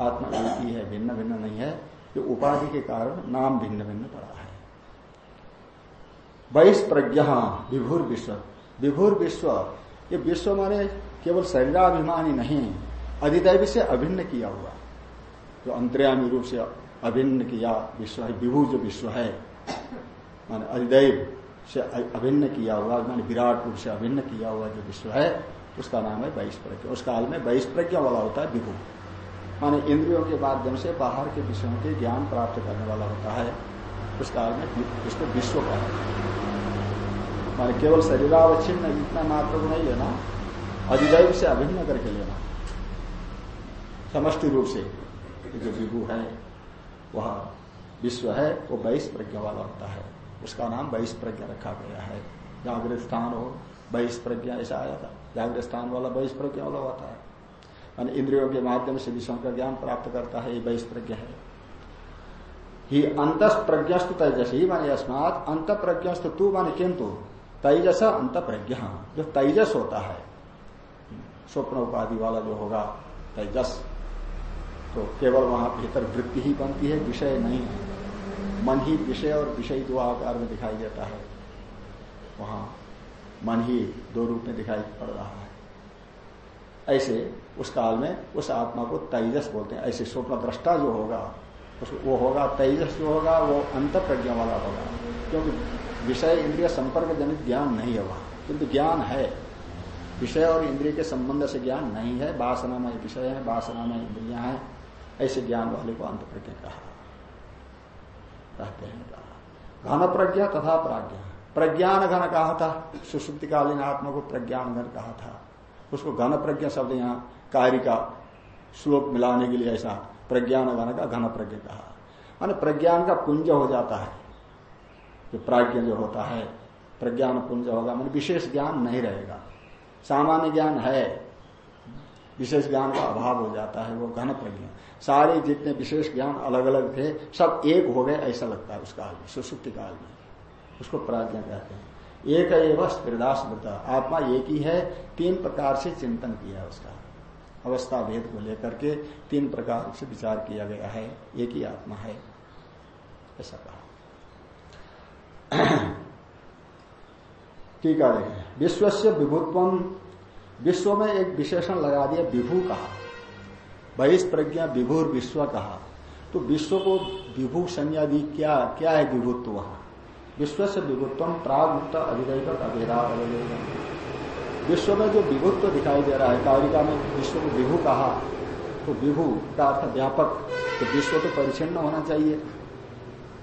[SPEAKER 1] आत्मा एक ही है भिन्न भिन्न नहीं है। जो उपाधि के कारण नाम भिन्न भिन्न पड़ा है। बहिष्प्रज्ञ विभुर विश्व। विभुर विश्व ये विश्व माने केवल शरीराभिमानी नहीं अधिदैव से अभिन्न किया हुआ। जो अंतर्यामी रूप से अभिन्न किया विश्व है विभु जो विश्व है। माने अधिदैव से अभिन्न किया हुआ, माने विराट रूप से अभिन्न किया हुआ जो विश्व है, उसका नाम है बहिष्प्रज्ञ उस काल में बहिष्प्रज्ञ वाला होता है विभु। माने इंद्रियों के माध्यम से बाहर के विषयों के ज्ञान प्राप्त करने वाला होता है। उस काल में इसको विश्व का माने केवल शरीरावच्छिन्न इतना मात्र को नहीं लेना, अधिदैव से अभिन्न करके लेना। समष्टि रूप से जो विभु है वह विश्व है, वो बहिष प्रज्ञा वाला होता है। उसका नाम बहिष प्रज्ञा रखा गया है। जागृत स्थान हो बहिष प्रज्ञा, ऐसा आया था। जागृत स्थान वाला बहिष प्रज्ञा वाला होता है। मान इंद्रियों के माध्यम से विषयों का ज्ञान प्राप्त करता है, ये बहिष प्रज्ञा है। ही अंत प्रज्ञस्त तेजस ही माने अस्मात अंत प्रज्ञस्त तू माने किंतु। तेजस अंत प्रज्ञा जो तेजस होता है। स्वप्न उपाधि वाला जो होगा, तेजस। तो केवल वहाँ भीतर वृत्ति ही बनती है, विषय नहीं है। मन ही विषय और विषय दो आकार में दिखाई देता है। वहाँ मन ही दो रूप में दिखाई पड़ रहा है। ऐसे उस काल में उस आत्मा को तेजस बोलते हैं। ऐसे स्वप्न दृष्टा जो होगा उसको वो होगा, तेजस जो होगा, वो अंत प्रज्ञा वाला होगा। क्योंकि विषय इंद्रिय संपर्क जनित ज्ञान नहीं है वहाँ। किंतु ज्ञान है। विषय और इंद्रिय के संबंध से ज्ञान नहीं है। वासना में विषय है वासना में इंद्रिया है। ऐसे ज्ञान वाले को अंत प्रज्ञा कहा। घन प्रज्ञा तथा प्राज्ञा। प्रज्ञान घन कहा था सुश्रुतिकालीन आत्मा को प्रज्ञान घन कहा था। उसको घन प्रज्ञा शब्द यहाँ कार्य का श्लोक मिलाने के लिए ऐसा प्रज्ञान घन का घन प्रज्ञा कहा। मान प्रज्ञान का पुंज हो जाता है। जो प्राज्ञ जो होता है, प्रज्ञान पुंज होगा, मान विशेष ज्ञान नहीं रहेगा। सामान्य ज्ञान है। विशेष ज्ञान का अभाव हो जाता है, वो घन प्रज्ञा। सारे जितने विशेष ज्ञान अलग अलग थे, सब एक हो गए, ऐसा लगता है उस काल में, सुसुप्ति काल में। उसको प्राज्ञा कहते हैं। एक एवं स्त्रिदास आत्मा एक ही है, तीन प्रकार से चिंतन किया उसका। अवस्था भेद को लेकर के तीन प्रकार से विचार किया गया है, एक ही आत्मा है। ऐसा कहा। टीका देखें विश्व से विभुत्व विश्व में एक विशेषण लगा दिया, विभू कहा। बहिष प्रज्ञा विभुर विश्व कहा। तो विश्व को विभू संज्ञा दी, क्या क्या है विभुत्व वहाँ? विश्व से विभुत्व प्राग मुक्त अधिदैवत विश्व में जो विभुत्व दिखाई दे रहा है, कारिका में विश्व को विभू कहा तो विभू का अर्थ व्यापक तो विश्व तो परिचिन्न होना चाहिए।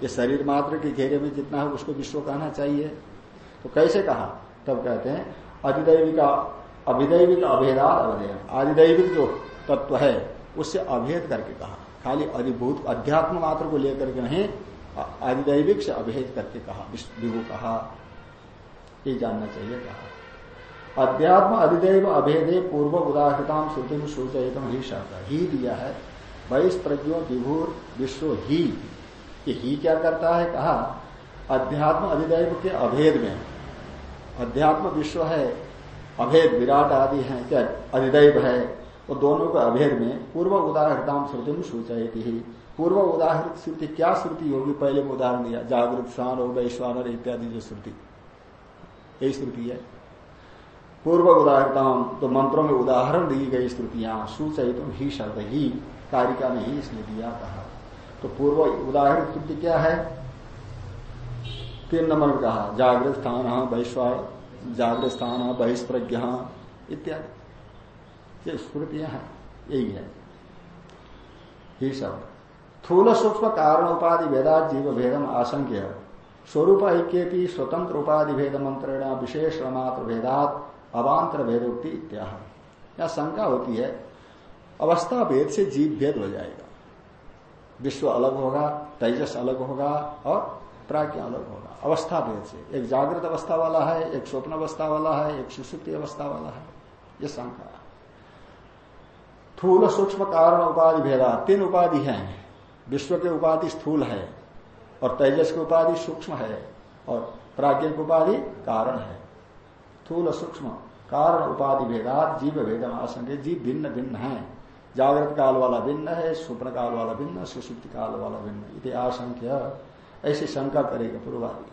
[SPEAKER 1] ये शरीर मात्र के घेरे में जितना है उसको विश्व कहना चाहिए। तो कैसे कहा? तब कहते हैं, अधिदैविका अभिदैविक अभेदात अवधेय। आदिदैविक जो तत्व है, उससे अभेद करके कहा। खाली अधिभूत, अध्यात्म मात्र को लेकर के नहीं, आदिदैविक से अभेद करके कहा। विभु कहा, ये जानना चाहिए कहा। अध्यात्म अधिदैव अभेदे, पूर्व उदाहृताम श्रुति में सूचयतम, ही शब्द। ही दिया है। वैस प्रज्ञो, विभुर, विश्व, ही। ये ही क्या करता है? कहा, अध्यात्म अधिदैव के अभेद में। अध्यात्म, विश्व है अभेद विराट आदि है, क्या अधिदैव है? तो दोनों के अभेद में पूर्व उदाहरताम श्रुति में सूचयती ही। पूर्व उदाहरित श्रुति, क्या श्रुति होगी? पहले में उदाहरण दिया, जागृत, शान हो वैश्वानर इत्यादि जो श्रुति। यही श्रुति है। पूर्व उदाहरताम तो मंत्रों में उदाहरण दी गई श्रुतियाँ सूचयित ही शब्द ही, कारिका ने ही इसलिए दिया कहा। तो पूर्व उदाहरण श्रुति क्या है? तीन नंबर में कहा, जागृत स्थान वैश्वा जागृत स्थान बहिष्प्रज्ञ इत्यादि। ये स्मृतियाँ हैं, यही है। ही सब। थूल सूक्ष्म कारण उपाधि भेदा जीव भेदम आशंक्य। स्वरूप ऐक्य स्वतंत्र उपाधि भेद मंत्रेण विशेष मात्र भेदात, अवान्तर भेदोक्ति इत्याह। या शंका होती है, अवस्था भेद से जीव भेद हो जाएगा। विश्व अलग होगा, तेजस अलग होगा और प्राज्ञ अलग होगा। अवस्था भेद से। एक जागृत अवस्था वाला है, एक स्वप्न अवस्था वाला है, एक सुसुप्ति अवस्था वाला है। ये शंका थूल सूक्ष्म कारण उपाधि भेदा। तीन उपाधि हैं। विश्व के उपाधि स्थूल है और तेजस की उपाधि सूक्ष्म है और प्राज्ञ की उपाधि कारण है। थूल सूक्ष्म कारण उपाधि भेदात जीव भेद आशंक जीव भिन्न भिन्न है। जागृत काल वाला भिन्न है, स्वप्न काल वाला भिन्न, सुसुप्ति काल वाला भिन्न। इति आशंक्य। ऐसी शंका करेगा पूर्वादि।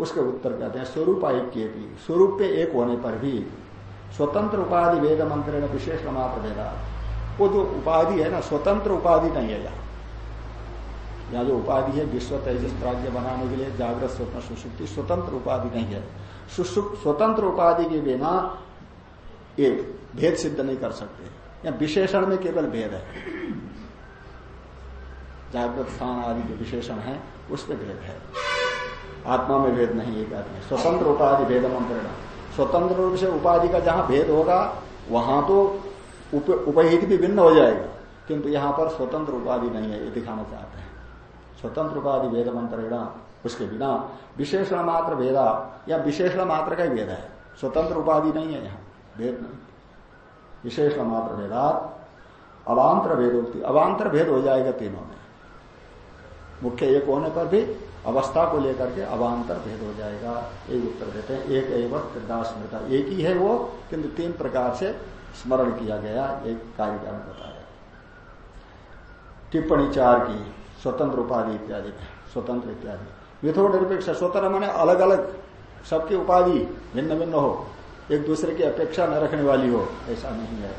[SPEAKER 1] उसके उत्तर कहते हैं स्वरूप ऐक्य भी स्वरूप पे एक होने पर भी स्वतंत्र उपाधि वेद मंत्र विशेष मात्र भेदा वो जो उपाधि है ना, स्वतंत्र उपाधि नहीं है यहाँ। यहाँ जो उपाधि है, विश्व तेजस प्राज्ञ बनाने के लिए जागृत स्वप्न सुसुप्ति, स्वतंत्र उपाधि नहीं है। स्वतंत्र उपाधि के बिना ये भेद सिद्ध नहीं कर सकते। या विशेषण में केवल भेद है। जागृत स्थान आदि जो विशेषण है, उसमें भेद है। आत्मा में भेद नहीं एक आदमी। स्वतंत्र उपाधि भेद मंत्रण स्वतंत्र रूप से उपाधि का जहाँ भेद होगा वहाँ तो उप, उपहित भी भिन्न हो जाएगा। किंतु यहाँ पर स्वतंत्र उपाधि नहीं है ये दिखाना चाहते हैं। स्वतंत्र उपाधि भेद मंत्रेणा उसके बिना विशेषण मात्र भेदा या विशेषण मात्र का ही भेद है। स्वतंत्र उपाधि नहीं है यहाँ भेद नहीं। विशेषण मात्र भेदात अवान्तर भेद होती अवांतर भेद हो जाएगा तीनों में। मुख्य एक होने पर भी अवस्था को लेकर के अवान्तर भेद हो जाएगा। एक उत्तर देते हैं। एक एवं स्मृता एक ही है वो, किंतु तीन प्रकार से स्मरण किया गया। एक कार्यक्रम बताया। टिप्पणी चार की, स्वतंत्र उपाधि इत्यादि स्वतंत्र इत्यादि। विथो निरपेक्ष स्वतंत्र माने अलग अलग सबकी उपाधि भिन्न भिन्न हो। एक दूसरे की अपेक्षा न रखने वाली हो। ऐसा नहीं है।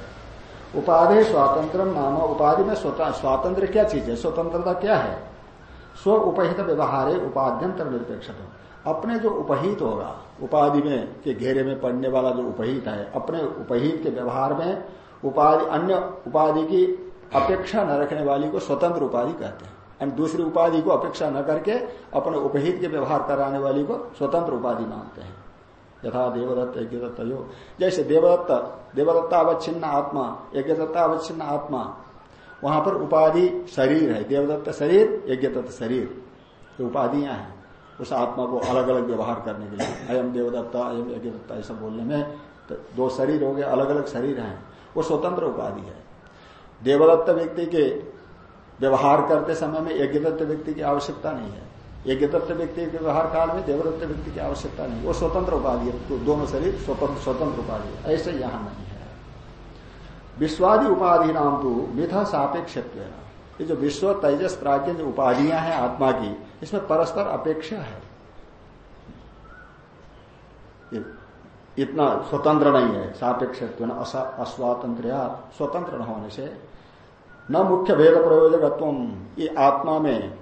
[SPEAKER 1] उपाधि स्वातंत्र नाम। उपाधि में स्वातंत्र क्या चीज़ है? स्वतंत्रता क्या है? स्व उपहित व्यवहार उपाध्यंतर निरपेक्ष अपने जो उपहित होगा, उपाधि में के घेरे में पड़ने वाला जो उपहित है, अपने उपहित के व्यवहार में उपाधि, अन्य उपाधि की अपेक्षा न रखने वाली को स्वतंत्र उपाधि कहते हैं। एंड दूसरी उपाधि को अपेक्षा न करके अपने उपहित के व्यवहार कराने वाली को स्वतंत्र उपाधि मानते हैं। यथा देवदत्त यज्ञ दत्त जैसे देवदत्त देवदत्ता अवच्छिन्न आत्मा यज्ञ दत्तावच्छिन्न आत्मा वहाँ पर उपाधि शरीर है, देवदत्त शरीर यज्ञ दत्त शरीर उपाधियाँ हैं। उस आत्मा को अलग अलग व्यवहार करने के लिए, अयम देवदत्ता, अयम यज्ञ दत्ता ऐसा बोलने में तो दो शरीर हो गए अलग अलग शरीर हैं। वो स्वतंत्र उपाधि है। देवदत्त व्यक्ति के व्यवहार करते समय में यज्ञदत्त व्यक्ति की आवश्यकता नहीं है। यज्ञदत्त व्यक्ति के व्यवहार काल में देवदत्त व्यक्ति की आवश्यकता नहीं। वो स्वतंत्र उपाधि है। दोनों शरीर स्वतंत्र स्वतंत्र उपाधि है। ऐसे यहाँ नहीं। विश्वादि उपाधि नाम तो मिथा सापेक्ष ये जो विश्व, तेजस, प्राज्ञ जो उपाधियाँ हैं आत्मा की, इसमें परस्पर अपेक्षा है। इतना स्वतंत्र नहीं है सापेक्ष अस्वातंत्र स्वतंत्र न होने से। न मुख्य भेद प्रयोजकत्व ये आत्मा में,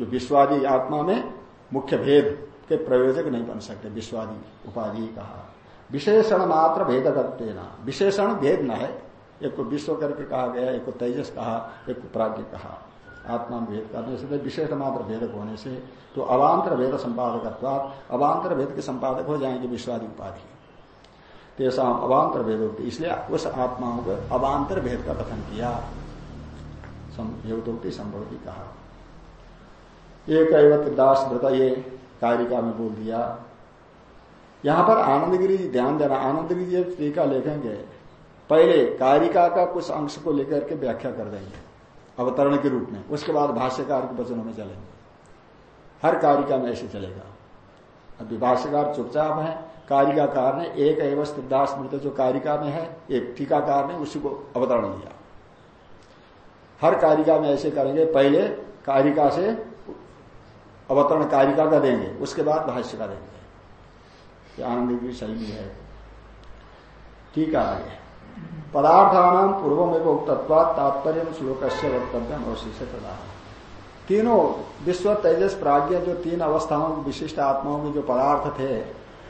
[SPEAKER 1] जो विश्वादी आत्मा में मुख्य भेद के प्रयोजक नहीं बन सकते, विश्वादी उपाधि कहा। विशेषण मात्र भेदकत्व विशेषण भेद न है एक को विश्व करके कहा गया, एक को तेजस कहा, एक को प्राग्ञ कहा। आत्मा भेद करने से, विशेष मात्र भेदक होने से तो अवान्तर भेद संपादक अवान्तर भेद के संपादक हो जाएँगे विश्वादी उपाधि। तेसा अवांतर भेद होती, इसलिए उस आत्माओं को अवान्तर भेद का कथन किया। योगोक्ति संभवती कहा। एक दास व्रता ये कारिका में बोल दिया। यहाँ पर आनंदगिरी ध्यान देना, आनंदगिरी टीका लिखेंगे। पहले कारिका का कुछ अंश को लेकर के व्याख्या कर देंगे अवतरण के रूप में। उसके बाद भाष्यकार के वचनों में चलेंगे। हर कारिका में ऐसे चलेगा। अभी भाष्यकार चुपचाप है। कारिकाकार ने एक एवं सिद्धार्थ मृत जो कारिका में है, एक टीकाकार ने उसी को अवतरण दिया हर कारिका में ऐसे करेंगे, पहले कारिका से अवतरण कारिका का देंगे, उसके बाद भाष्य का देंगे। आनंद की शैली है। ठीक है पदार्थान पूर्व में उक्तत्वा तात्पर्य श्लोक से वक्तव्य अवशिष्य तथा तीनों विश्व तेजस प्राज्ञ जो तीन अवस्थाओं विशिष्ट आत्माओं में जो पदार्थ थे,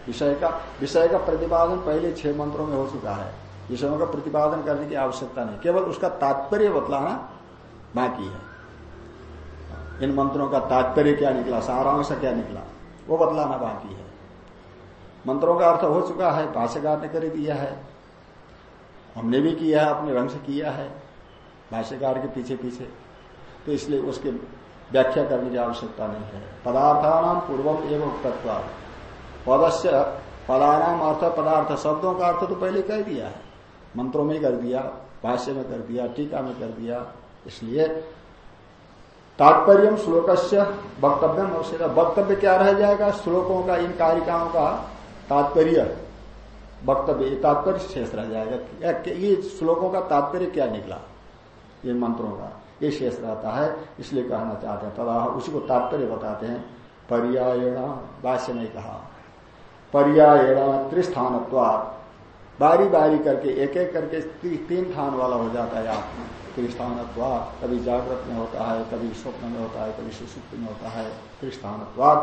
[SPEAKER 1] विषय का विषय का प्रतिपादन पहले छह मंत्रों में हो चुका है। विषयों का प्रतिपादन करने की आवश्यकता नहीं। केवल उसका तात्पर्य बतलाना बाकी है। इन मंत्रों का तात्पर्य क्या निकला, सारांश क्या निकला, वो बतलाना बाकी है। मंत्रों का अर्थ हो चुका है, भाष्यकार ने कर दिया है। हमने भी किया है, अपने रंग से किया है। भाष्यकार के पीछे पीछे। तो इसलिए उसकी व्याख्या करने की आवश्यकता नहीं है। पदार्थानाम पूर्वम एवं तत्व पदस्य पदानाम अर्थ पदार्थ, शब्दों का अर्थ तो पहले कह दिया है। मंत्रों में कर दिया, भाष्य में कर दिया, टीका में कर दिया। इसलिए तात्पर्य श्लोक से वक्तव्य वक्तव्य क्या रह जाएगा? श्लोकों का, इन कारिकाओं का तात्पर्य। वक्तव्य तात्पर्य शेष रह जाएगा ये श्लोकों का तात्पर्य क्या निकला? इन मंत्रों का ये शेष रहता है इसलिए कहना चाहते हैं तदा उसी को तात्पर्य बताते हैं। पर्यायण भाष्य में कहा पर्यायण त्रिस्थान बारी बारी करके एक एक करके ती, तीन स्थान वाला हो जाता है आत्मा त्रिस्थान कभी जागृत में होता है कभी स्वप्न में होता है कभी सुसुप्त में होता है। त्रिस्थान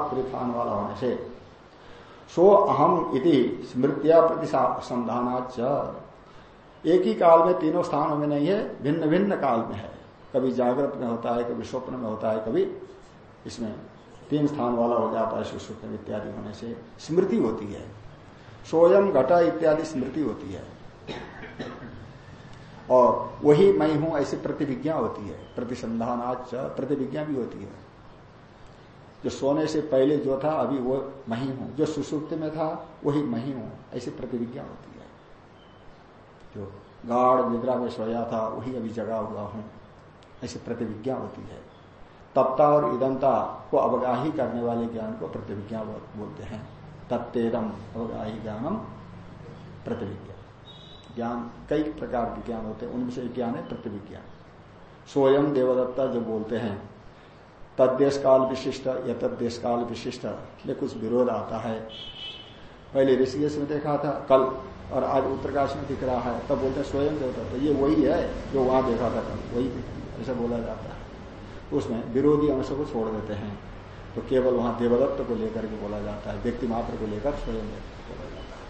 [SPEAKER 1] त्रिस्थान वाला होने से। सो अहम इति स्मृतिया प्रतिसंधानाच एक ही काल में, तीनों स्थानों में नहीं है भिन्न भिन्न काल में है। कभी जागृत में होता है, कभी स्वप्न में होता है, कभी इसमें तीन स्थान वाला हो जाता है सुसुप्त इत्यादि होने से स्मृति होती है। सोयम, घटा इत्यादि स्मृति होती है। और वही मैं हूँ, ऐसी प्रतिविज्ञा होती है। प्रतिसंधानाच प्रतिविज्ञा भी होती है। जो सोने से पहले जो था, अभी वो मही हूँ। जो सुसुप्त में था, वही मही हूँ। ऐसी प्रतिविज्ञा होती है। जो गाढ़ निद्रा में सोया था, वही अभी जगा हुआ हूँ। ऐसी प्रतिविज्ञा होती है। तप्ता और इदंता को अवगाही करने वाले ज्ञान को प्रतिविज्ञा बोलते हैं। तत्तेदम अवगाही ज्ञानम प्रतिविज्ञा। ज्ञान, कई प्रकार के ज्ञान होते हैं। उनमें से ज्ञान है प्रतिविज्ञा। स्वयं देवदत्ता जो बोलते हैं तद्देश काल विशिष्ट, या तद्देश काल विशिष्ट में कुछ विरोध आता है। पहले ऋषिकेश में देखा था, कल, और आज उत्तरकाश में दिख रहा है, तब बोलते हैं स्वयं देवता तो ये वही है जो वहाँ देखा था कल, वही ऐसा बोला जाता है। उसमें विरोधी अंश को छोड़ देते हैं तो केवल वहाँ देवदत्त को लेकर के बोला जाता है, व्यक्ति मात्र को लेकर स्वयं देवता बोला जाता है।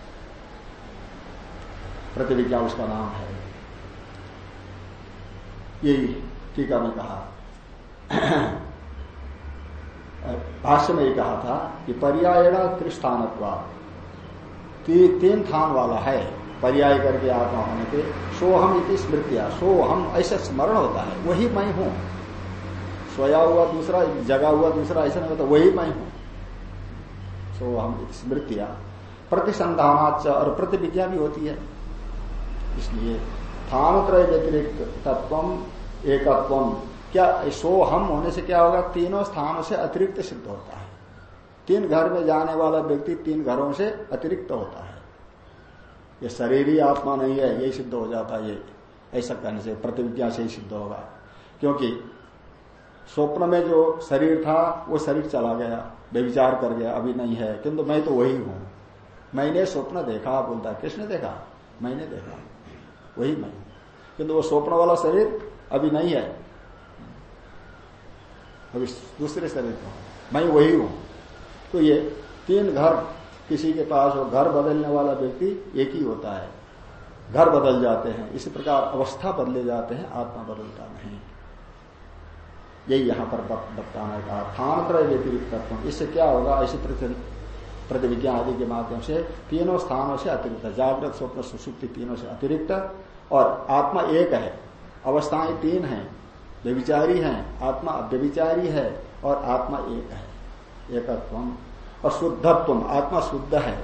[SPEAKER 1] प्रतिविज्ञा उसका नाम है। यही टीका में कहा। भाष्य में ये कहा था कि पर्यायण त्रिस्थान ती, तीन थान वाला है पर्याय करके आत्मा होने के। सोहम इति स्मृतिया। सोहम ऐसा स्मरण होता है। वही मैं हूँ। सोया हुआ दूसरा जगा हुआ दूसरा ऐसा नहीं होता। वही मैं हूँ। सोहम इति स्मृतिया। प्रतिसंधानाच और प्रतिविज्ञा भी होती है। इसलिए थान त्रय व्यतिरिक्त तत्व एकत्व क्या सो हम होने से क्या होगा? तीनों स्थानों से अतिरिक्त सिद्ध होता है। तीन घर में जाने वाला व्यक्ति तीन घरों से अतिरिक्त होता है। ये शरीर ही आत्मा नहीं है, यही सिद्ध हो जाता है ये। ऐसा कहने से प्रतिविज्ञा से ही सिद्ध होगा। क्योंकि स्वप्न में जो शरीर था, वो शरीर चला गया बेविचार कर गया, अभी नहीं है। किंतु मैं तो वही हूँ। मैंने स्वप्न देखा, बोलता किसने देखा? मैंने देखा। वही मैं। किंतु वो स्वप्न वाला शरीर अभी नहीं है। अभी दूसरे शरीर का मैं वही हूँ। तो ये तीन घर किसी के पास हो घर बदलने वाला व्यक्ति एक ही होता है। घर बदल जाते हैं। इसी प्रकार अवस्था बदले जाते हैं, आत्मा बदलता नहीं। यही यहाँ पर बताना कहा स्थान व्यतिरिक्त तत्व। इससे क्या होगा? ऐसे प्रतिविज्ञा आदि के माध्यम से तीनों स्थानों से अतिरिक्त। जागृत, स्वप्न, सुसुप्ति तीनों से अतिरिक्त। और आत्मा एक है। अवस्थाएँ तीन हैं। व्यविचारी है, आत्मा व्यविचारी है और आत्मा एक है एकत्व और शुद्धत्व आत्मा शुद्ध है।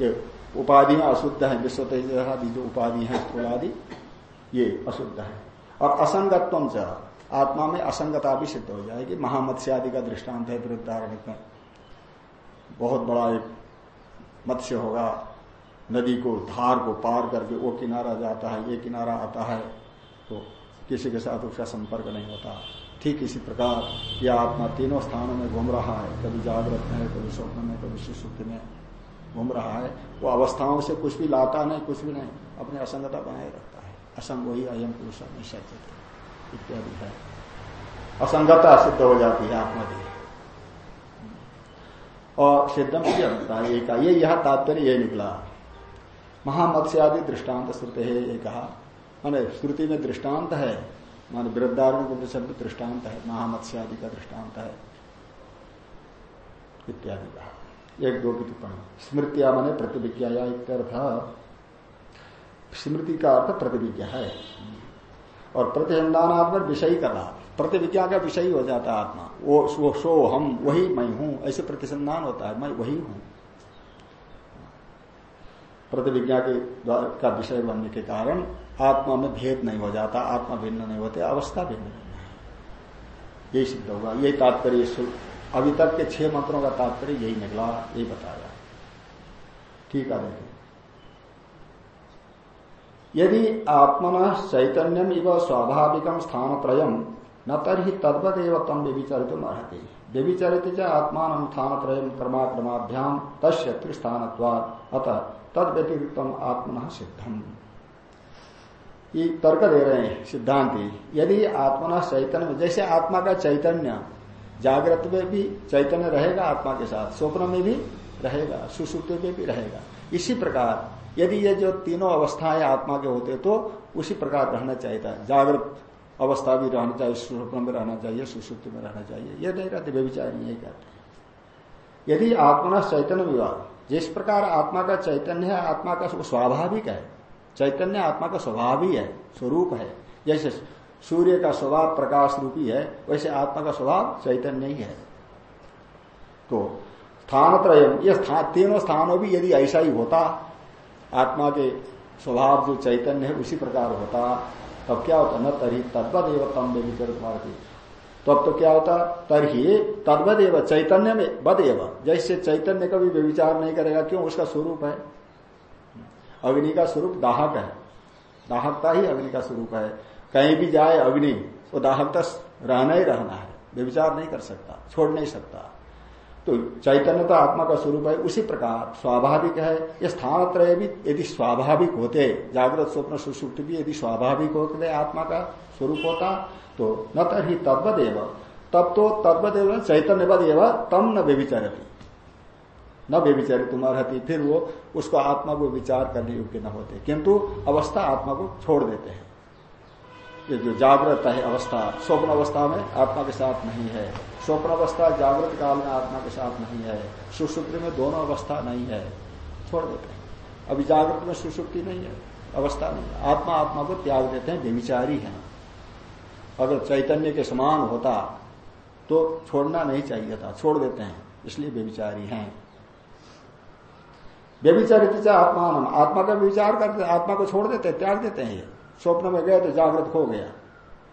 [SPEAKER 1] ये उपाधियाँ अशुद्ध है, विश्व तेजादि जो उपाधि है स्थूलादि ये अशुद्ध है। और असंगत्व आत्मा में असंगता भी सिद्ध हो जाएगी। महामत्स्य आदि का दृष्टांत है वृद्धारण में। बहुत बड़ा एक मत्स्य होगा, नदी को, धार को पार करके वो किनारा जाता है, ये किनारा आता है तो किसी के साथ उसका संपर्क नहीं होता। ठीक इसी प्रकार यह आत्मा तीनों स्थानों में घूम रहा है। कभी जागृत में कभी स्वप्न में, कभी सुसुप्ति में घूम रहा है। वो अवस्थाओं से कुछ भी लाता नहीं, कुछ भी नहीं, अपनी असंगता बनाए रखता है। असंग वही अयम पुरुष इत्यादि है। असंगता सिद्ध हो जाती है आत्मा की और सिद्धम की अंतता एक ये यह तात्पर्य ये निकला। महामत्स्य आदि दृष्टांत श्रुते है, ये कहा माने श्रुति में दृष्टांत है, माने वृद्धारण उपनिषद में दृष्टांत है महामत्स्य आदि का दृष्टांत है, इत्यादि कहा। एक दो की टिप्पणी। स्मृतिया मैंने प्रतिविज्ञा या इत्यर्थ स्मृति का अर्थ प्रतिविज्ञा है। और प्रतिहंदानात्मक विषय करना प्रतिविज्ञा का विषय हो जाता है आत्मा। वो वो सो हम, वही मैं हूँ, ऐसे प्रतिसंधान होता है, मैं वही हूँ। प्रतिविज्ञा के का विषय बनने के कारण आत्मा में भेद नहीं हो जाता, आत्मा भिन्न नहीं होते, अवस्था भिन्न नहीं है यही सिद्ध होगा, यही तात्पर्य अभी तक के छह मंत्रों का तात्पर्य यही निकला, यही बताया। ठीक है देखिए यदि आत्मन चैतन्यम इव स्वाभाविक स्थान त्रयम न तरी तद्वदेव तम व्यभिचरित अर्हति। व्यभिचरित आत्मान स्थान त्रय क्रमाक्रमाभ्याम तस्य त्रिस्थान अतः तद व्यतिरिक्त आत्मन सिद्धम। ये तर्क दे रहे हैं, सिद्धांति यदि आत्मना चैतन्य, जैसे आत्मा का चैतन्य, जागृत में भी चैतन्य रहेगा आत्मा के साथ, स्वप्न में भी रहेगा, सुसुप्त में भी रहेगा। इसी प्रकार, यदि ये जो तीनों अवस्थाएँ आत्मा के होते तो उसी प्रकार रहना चाहिए। जागृत अवस्था भी रहना चाहिए, स्वप्न में रहना चाहिए, सुसुप्ति में रहना चाहिए। ये नहीं रहते बेविचार यही कहते हैं यदि आत्मना चैतन्य विवाह, जिस प्रकार आत्मा का चैतन्य है, आत्मा का स्वाभाविक है चैतन्य आत्मा का स्वभाव ही है, स्वरूप है। जैसे सूर्य का स्वभाव प्रकाश रूपी है, वैसे आत्मा का स्वभाव चैतन्य ही है। तो स्थान त्रय ये स्थान तीनों स्थानों भी यदि ऐसा ही होता, आत्मा के स्वभाव जो चैतन्य है, उसी प्रकार होता, तब क्या होता? न तरी तद्वत एवं तम व्यभिचरित मारती तब तो क्या होता? तरही तद्वत चैतन्य में बद एवं जैसे चैतन्य का भी व्यविचार नहीं करेगा, क्यों? उसका स्वरूप है। अग्नि का स्वरूप दाहक है। दाहकता ही अग्नि का स्वरूप है। कहीं भी जाए अग्नि वो दाहकता रहना ही रहना है। व्यविचार नहीं कर सकता, छोड़ नहीं सकता। तो चैतन्य तो आत्मा का स्वरूप है उसी प्रकार, स्वाभाविक है। ये स्थान त्रय भी यदि स्वाभाविक होते, जागृत स्वप्न सुसुप्त भी यदि स्वाभाविक होते आत्मा का स्वरूप होता तो न तरी तद्वदेव। तब तो तद्वदेव चैतन्यवद एवं तम न व्यभिचरती। न व्यभिचारी तुम रहती फिर वो उसको आत्मा को विचार करने योग्य न होते। किंतु अवस्था आत्मा को छोड़ देते हैं। ये जो जागृत है अवस्था, स्वप्न अवस्था में आत्मा के साथ नहीं है। स्वप्न अवस्था जागृत काल में आत्मा के साथ नहीं है। सुसुप्ति में दोनों अवस्था नहीं है। छोड़ देते हैं। अभी जागृत में सुसुप्ति नहीं है, अवस्था नहीं है। आत्मा आत्मा को त्याग देते हैं व्यविचारी है। अगर चैतन्य के समान होता तो छोड़ना नहीं चाहिए था, छोड़ देते हैं, इसलिए व्यविचारी हैं। व्यविचारित आत्मा आत्मा का विचार करते, आत्मा को छोड़ देते, त्याग देते हैं ये। स्वप्न में गए तो जागृत खो गया।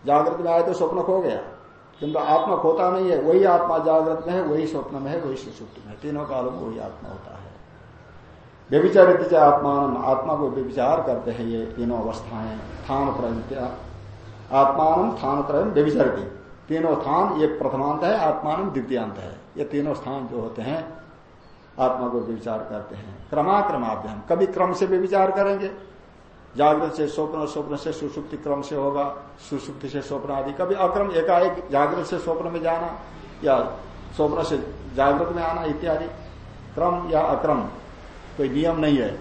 [SPEAKER 1] जागृत में आए तो स्वप्न खो गया। किंतु आत्मा खोता नहीं है, वही आत्मा जागृत में है, वही स्वप्न में है, वही सुसुप्त में तीनों कालों में वही आत्मा होता है। व्यभिचारित आत्मा आत्मा को व्यविचार करते हैं ये तीनों अवस्थाएँ। थान त्रय आत्मान थान त्रय व्यभिचारित तीनों स्थान ये प्रथमांत है, आत्मान द्वितीयांत है। ये तीनों स्थान जो होते हैं आत्मा को विचार करते हैं। क्रमाक्रमाभ्याम। कभी क्रम से भी विचार करेंगे। जागृत से स्वप्न स्वप्न से सुसुप्ति क्रम से होगा। सुसुप्ति से स्वप्न आदि। कभी अक्रम, एकाएक जागृत से स्वप्न में जाना या स्वप्न से जागृत में आना इत्यादि। क्रम या अक्रम, कोई नियम नहीं है।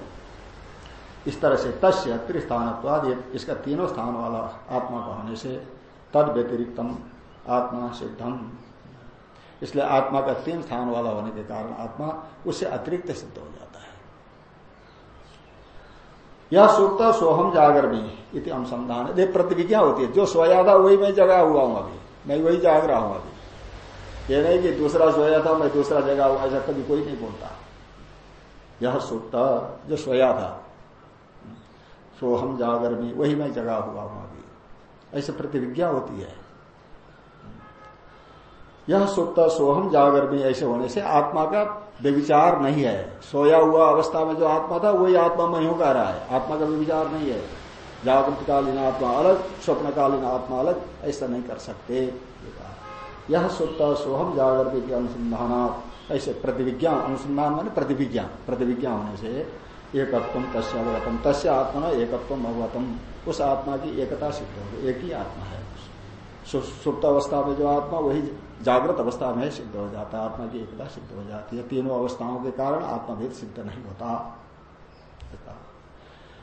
[SPEAKER 1] इस तरह से तस्य त्रिस्थान इसका तीनों स्थान वाला आत्मा का होने से तद व्यतिरिक्तम आत्मा सिद्धम। इसलिए आत्मा का तीन स्थान वाला होने के कारण आत्मा उससे अतिरिक्त सिद्ध हो जाता है। यह सुप्त सोहम जागर में इति अनुसंधान। ये प्रतिविज्ञा होती है। जो सोया था वही मैं जगा हुआ हूँ अभी। मैं वही जाग रहा हूँ अभी। ये नहीं कि दूसरा सोया था, मैं दूसरा जगा हुआ, ऐसा कभी कोई नहीं बोलता। यह सुप्त जो सोया था सोहम जागर में वही मैं जगा हुआ हूँ अभी। ऐसे प्रतिविज्ञा होती है। यह सुप्त सोहम जागर में ऐसे होने से आत्मा का व्यविचार नहीं है। सोया हुआ अवस्था में जो आत्मा था, वही आत्मा में यूँ कह रहा है। आत्मा का व्यविचार नहीं है। जागृत कालीन आत्मा अलग, स्वप्नकालीन आत्मा अलग, ऐसा नहीं कर सकते। यह सुप्त सोहम जागर के अनुसंधान, ऐसे प्रतिविज्ञा, अनुसंधान माने प्रतिविज्ञा। प्रतिविज्ञा होने से एकत्व तस्य अवगतम, तस्य आत्मा एकत्व अवगतम। उस आत्मा की एकता सिद्ध हो एक ही आत्मा है। सुप्त अवस्था में जो आत्मा, वही जागृत अवस्था में सिद्ध हो जाता है। आत्मा की एकता सिद्ध हो जाती है। तीनों अवस्थाओं के कारण आत्मभेद सिद्ध नहीं होता।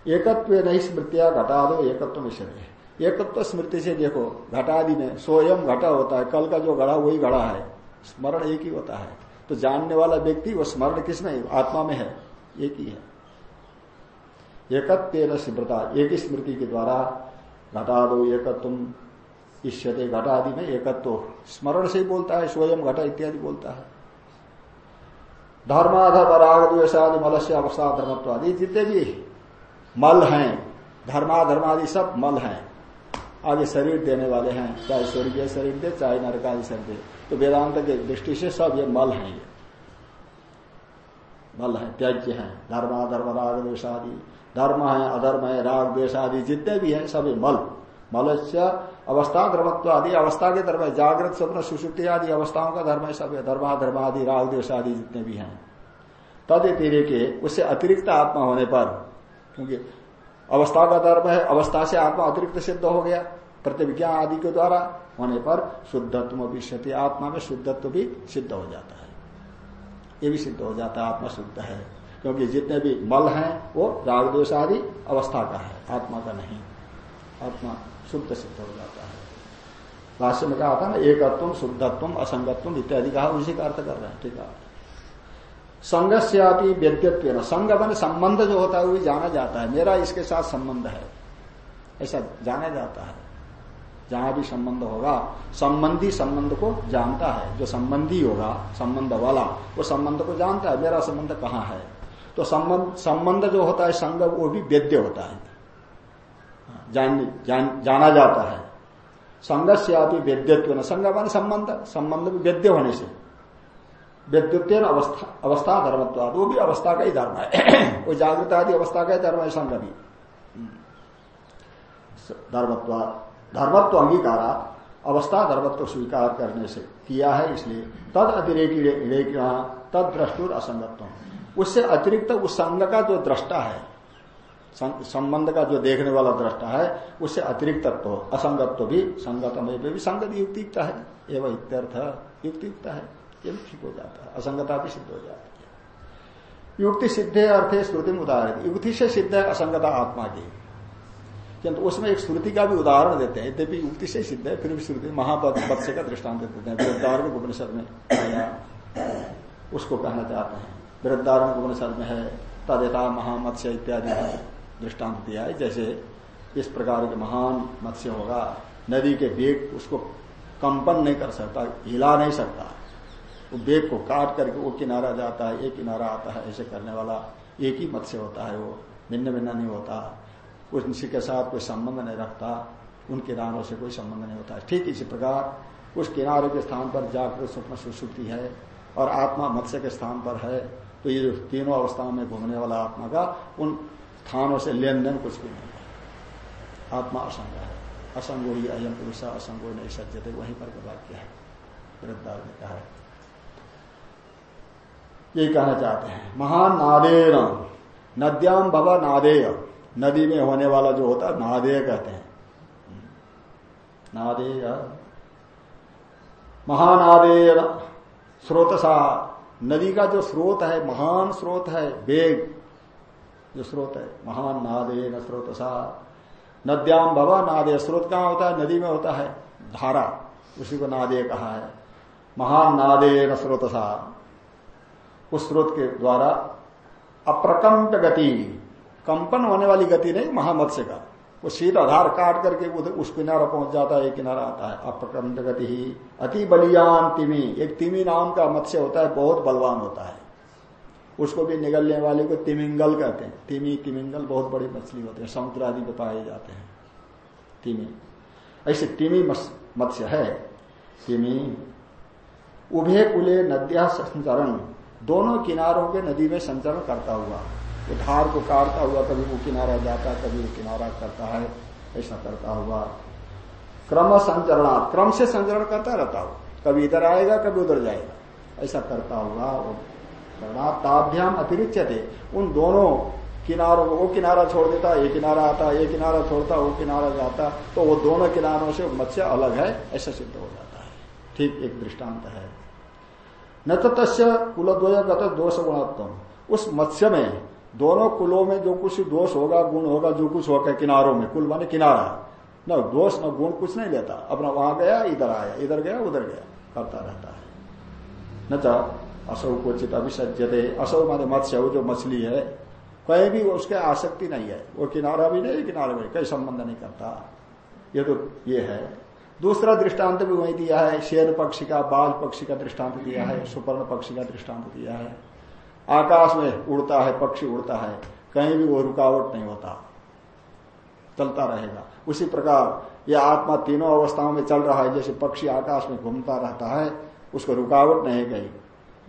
[SPEAKER 1] एकत्व नहीं स्मृतिया घटा दो एकत्व विषय एकत्व स्मृति से देखो, घटादि में स्वयं घटा होता है। कल का जो घड़ा, वही घड़ा है। स्मरण एक ही होता है। तो जानने वाला व्यक्ति, वो स्मरण किसमें? आत्मा में है। एक ही है। एकत्व स्मृता, एक ही स्मृति के द्वारा घटा दो एकत्व इष्यते घटा आदि में एकत्व। स्मरण से ही बोलता है, स्वयं घटा इत्यादि बोलता है। धर्माधर्म राग द्वेषादि मल से अवस्था धर्मत्व आदि जितने भी मल हैं धर्माधर्म आदि सब मल हैं, आगे शरीर देने वाले हैं, चाहे स्वर्गीय शरीर दे, चाहे नरकादि शरीर दे तो वेदांत के दृष्टि से सब ये मल हैं ये। मल है, त्याज्य है धर्माधर्म राग द्वेषादि धर्म है, अधर्म है राग द्वेष आदि जितने भी हैं, सभी मल। मल से अवस्था धर्मत्व आदि, अवस्था के धर्म है। जागृत स्वप्न, सुसुप्ति आदि, अवस्थाओं का धर्म है सभी धर्मा धर्म आदि राग द्वेष आदि जितने भी हैं। तद तीरे के, उससे अतिरिक्त आत्मा होने पर, क्योंकि अवस्था का धर्म है, अवस्था से आत्मा अतिरिक्त सिद्ध हो गया, प्रतिविज्ञा आदि के द्वारा होने पर शुद्धत्व विष्यति आत्मा में शुद्धत्व भी सिद्ध हो जाता है। ये भी सिद्ध हो जाता है, आत्मा शुद्ध है। क्योंकि जितने भी मल हैं, वो राग दोष आदि, अवस्था का है। आत्मा का नहीं। आत्मा शुद्ध सिद्ध हो जाता है। भाष्य में कहा था ना एकत्व शुद्धत्व असंगत्व इत्यादि कहा उसी का अर्थ कर रहे हैं ठीक है। संघ से व्यक्तित्व संघ मान संबंध जो होता है वो जाना जाता है। मेरा इसके साथ संबंध है। ऐसा जाना जाता है। जहाँ भी संबंध होगा संबंधी संबंध को जानता है। जो संबंधी होगा संबंध वाला वो संबंध को जानता है। मेरा संबंध कहाँ है? तो संबंध संबंध जो होता है संग वो भी वेद्य होता है जान, जान, जाना जाता है। संघ से आप वेद्यत्व न। संग मान संबंध। संबंध भी वेद्य होने से। वेद्यत्व अवस्था अवस्था धर्मत्व वो भी अवस्था का ही धर्म है। वो जागृत आदि अवस्था का ही धर्म है संघ भी। धर्मत्व धर्मत्व अंगीकारा अवस्था धर्मत्व स्वीकार करने से किया है इसलिए। तद अतिरेकी तद द्रष्टुर असंगत्व उससे अतिरिक्त उस संघ का जो दृष्टा है संबंध का जो देखने वाला दृष्टा है, उससे अतिरिक्त तो असंगत्व भी संगतम भी संगत युक्तिकता है। एवं इत्यर्थ युक्तिकता है। ये भी ठीक हो जाता है। असंगता भी सिद्ध हो जाती है। युक्ति सिद्ध अर्थ है, श्रुति में उदाहरण युक्ति से सिद्ध है, असंगता आत्मा की। किंतु उसमें एक श्रुति का भी उदाहरण देते हैं। यद्यपि युक्ति से सिद्ध है, फिर भी श्रुति महापत्स्य का दृष्टांत देते हैं। वृद्धारण उपनिषद में उसको कहना चाहते हैं। वृद्धारण उपनिषद में है, तदेता महामत्स्य इत्यादि दृष्टांत दिया है। जैसे इस प्रकार के महान मत्स्य होगा, नदी के बेग उसको कंपन नहीं कर सकता, हिला नहीं सकता। वो वेग को काट करके वो किनारा जाता है, एक किनारा आता है, ऐसे करने वाला एक ही मत्स्य होता है वो, भिन्न भिन्न नहीं होता। उसी के साथ कोई संबंध नहीं रखता, उन किनारों से कोई संबंध नहीं होता। ठीक इसी प्रकार, उस किनारे के स्थान पर जागृत स्वप्न सुश्रुति है और आत्मा मत्स्य के स्थान पर है तो ये तीनों अवस्थाओं में घूमने वाला आत्मा का उन स्थानों से लेन देन कुछ भी नहीं। आत्मा असंग है। असंगो ही अयम पुरुष असंगो नहीं सज्जते, वहीं पर वाक्य है। वृद्धार ने कहा यही कहना चाहते हैं, महान नादेय नद्याम भवा नादेय नदी में होने वाला जो होता है, नादेय कहते हैं। नादेय, महानादेय, स्रोतसा, नदी का जो स्रोत है, महान स्रोत है, वेग। जो स्रोत है। महान नादे न स्रोत सा नद्याम भवा, नादे स्रोत कहाँ होता है? नदी में होता है। धारा, उसी को नादे कहा है। महान नादे न स्रोत सा उस स्रोत के द्वारा अप्रकंप गति, कंपन होने वाली गति नहीं, महामत्स्य का। वो सीधा आधार काट करके उधर उस किनारा पहुँच जाता है, एक किनारा आता है। अप्रकंड गति ही। अति बलियान तिमी। एक तिमी नाम का मत्स्य होता है, बहुत बलवान होता है। उसको भी निगलने वाले को तिमिंगल कहते हैं। तिमी, तिमिंगल बहुत बड़ी मछली होते हैं, समुद्र आदि में पाए जाते हैं। तिमी। ऐसे तिमी मत्स्य है। तिमी, उभे कुले नद्या संचरण, दोनों किनारों के नदी में संचरण करता हुआ, वो धार को काटता हुआ, कभी वो किनारा जाता है, कभी वो किनारा करता है, ऐसा करता हुआ। क्रम संचरणा क्रम से संचरण करता रहता हो। कभी इधर आएगा, कभी उधर जाएगा। ऐसा करता हुआ ताभ्याम अतिरिक्त उन दोनों किनारों, वो किनारा छोड़ देता, ये किनारा आता, ये किनारा छोड़ता, वो किनारा जाता तो वो दोनों किनारों से मत्स्य अलग है, ऐसा सिद्ध हो जाता है। ठीक एक दृष्टांत है। न तो तस्य कुलद्वय दोष गुणात्म उस मत्स्य में, दोनों कुलों में जो कुछ दोष होगा, गुण होगा, जो कुछ होगा किनारों में, कुल माने किनारा। न, दोष न गुण कुछ नहीं लेता। अपना वहाँ गया, इधर आया, इधर गया, उधर गया, करता रहता है। न असौ क्वचित अभिसज्जते असौ माने मत्स्य जो मछली है, कहीं भी उसके आसक्ति नहीं है। वो किनारा भी नहीं, किनारा भी कई संबंध नहीं करता। ये तो ये है। दूसरा दृष्टांत भी वही दिया है। शेर पक्षी का, बाल पक्षी का दृष्टांत दिया है। सुपर्ण पक्षी का दृष्टांत दिया है। आकाश में उड़ता है, पक्षी उड़ता है। कहीं भी वो रुकावट नहीं होता। चलता रहेगा। उसी प्रकार ये आत्मा तीनों अवस्थाओं में चल रहा है। जैसे पक्षी आकाश में घूमता रहता है, उसको रुकावट नहीं गई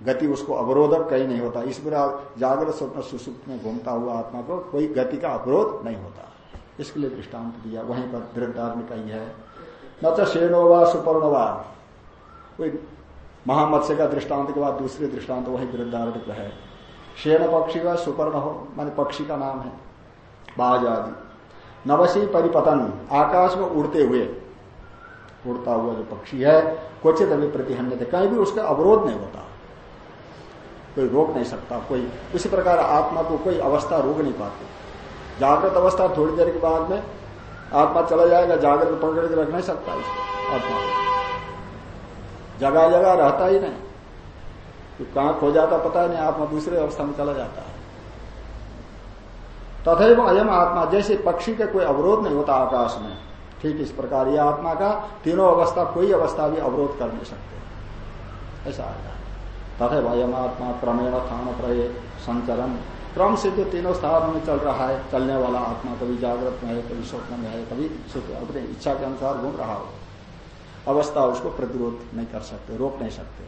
[SPEAKER 1] गति उसको अवरोधक कहीं नहीं होता। इस प्रकार जागृत स्वप्न सुसुप्त में घूमता हुआ आत्मा को कोई गति का अवरोध नहीं होता। इसके लिए दृष्टांत दिया। वहीं पर दृढ़दार में कही है। न तो शेनोवा सुपर्णवा कोई महामत्स्य का दृष्टांत के बाद दूसरे दृष्टांत वही वृद्धारण है। शेन पक्षी का सुपर्ण हो, माने पक्षी का नाम है। बाज आदि। नवसी परिपतन, आकाश में उड़ते हुए। उड़ता हुआ जो पक्षी है, क्वचित अभी प्रतिहन्य कहीं भी उसका अवरोध नहीं होता। कोई रोक नहीं सकता, कोई उसी प्रकार आत्मा को कोई अवस्था रोक नहीं पाती। जागृत अवस्था थोड़ी देर के बाद में आत्मा चला जाएगा, जागृत पकड़ के रख नहीं सकता इसको आत्मा जगह जगह रहता ही नहीं। तो कहाँ खो जाता पता नहीं, आत्मा दूसरे अवस्था में चला जाता है। तथा अयम आत्मा, जैसे पक्षी का कोई अवरोध नहीं होता आकाश में, ठीक इस प्रकार यह आत्मा का तीनों अवस्था, कोई अवस्था भी अवरोध कर नहीं सकते। ऐसा आएगा तथा अयम आत्मा क्रमेण थान प्रय संचरण क्रम से जो तीनों स्थानों में चल रहा है। चलने वाला आत्मा कभी जागृत में है, कभी स्वप्न में है, कभी अपनी इच्छा के अनुसार घूम रहा हो। अवस्था उसको प्रतिरोध नहीं कर सकते, रोक नहीं सकते।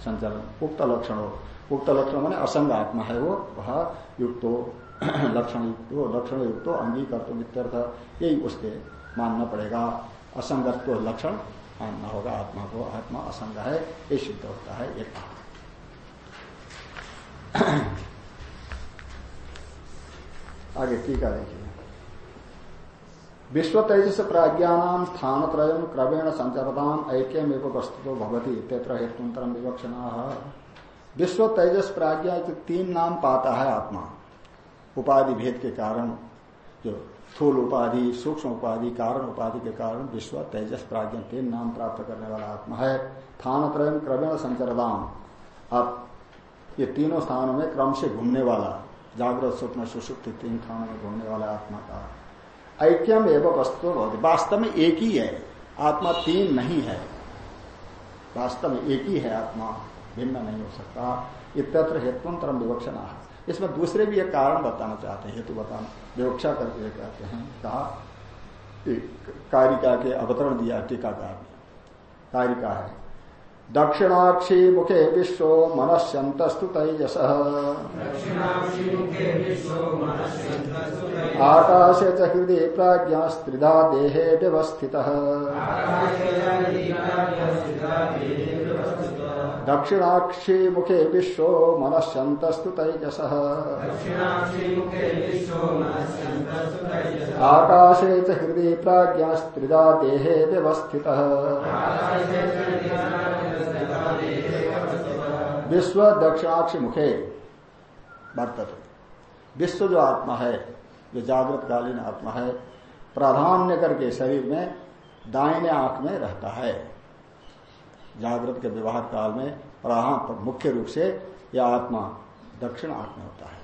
[SPEAKER 1] संचलन उक्त लक्षण। हो उक्त लक्षण मैंने असंग आत्मा है वो, वह युक्त हो लक्षण युक्त हो लक्षण युक्त अंगीकर तो मित्यर्थ, यही उसके मानना पड़ेगा। असंगत्व लक्षण मानना होगा, आत्मा को, आत्मा असंग है, ये सिद्ध होता है एक आगे टीका देखिए। विश्व तेजस प्राज्ञान स्थान त्रय क्रमेण संचरताम ऐक्यम एवं वस्तु भवती, तेत्र हेतुतरम विवक्षणा। विश्व तेजस प्राज्ञा तीन नाम पाता है आत्मा। उपाधि भेद के कारण, जो स्थूल उपाधि, सूक्ष्म उपाधि, कारण उपाधि के कारण विश्व तेजस प्राज्ञा तीन नाम प्राप्त करने वाला आत्मा है। स्थान त्रय क्रमेण संचरदाम आप ये तीनों स्थानों में क्रम से घूमने वाला, जागृत, स्वप्न, सुसुप्त तीन स्थानों में घूमने वाला आत्मा का ऐक्यम एवं वस्तु वास्तव में एक ही है। आत्मा तीन नहीं है। वास्तव में एक ही है आत्मा। भिन्न नहीं हो सकता। इत्यत्र हेतुअंतरम विवक्षण। इसमें दूसरे भी एक कारण बताना चाहते हैं हेतु बताना। विवक्षा करके कहते हैं कहा कारिका के अवतरण दिया टीकाकार ने। कारिका है। दक्षिणाक्षी मुखे विश्व मनस्यंतस्तु तेजस। आकाशे च हृदय प्राज्ञा स्त्रिधा देहे व्यवस्थित। दक्षिणाक्षी मुखे विश्व मनस्यंतस्तु तेजस। आकाशे च हृदय प्राज्ञस्त्रिदा देहे व्यवस्थित। विश्व दक्षिणाक्ष मुखे वर्तते। विश्व जो आत्मा है जो जागृत कालीन आत्मा है प्राधान्य करके शरीर में दाहिने आँख में रहता है। जागृत के व्यवहार काल में प्राधान मुख्य रूप से यह आत्मा दक्षिण आँख में होता है,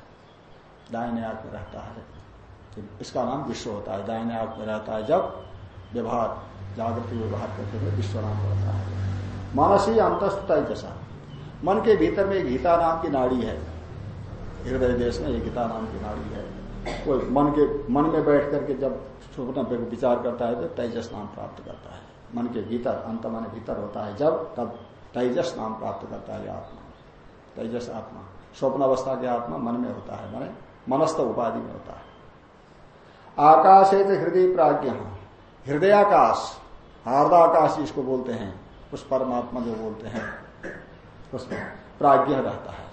[SPEAKER 1] दाहिने आँख में रहता है। इसका नाम विश्व होता है। दाहिने आँख में रहता है जब व्यवहार, जागृत व्यवहार करते हुए विश्व नाम पड़ता है। मानसी अंतस्त जैसा मन के भीतर में गीता नाम की नाड़ी है। हृदय देश में गीता नाम की नाड़ी है। कोई मन के, मन में बैठ करके जब स्वप्न विचार करता है तो तेजस नाम प्राप्त करता है। मन के भीतर, अंत मन भीतर होता है जब, तब तेजस नाम प्राप्त करता है आत्मा। तेजस आत्मा। स्वप्न अवस्था के आत्मा मन में होता है, मैंने मनस्थ उपाधि में होता है। आकाश है तो हृदय प्राज्ञ। हृदयाकाश, हार्दाकाश जिसको बोलते हैं, उस परमात्मा जो बोलते हैं, उसमें प्राज्ञ रहता है।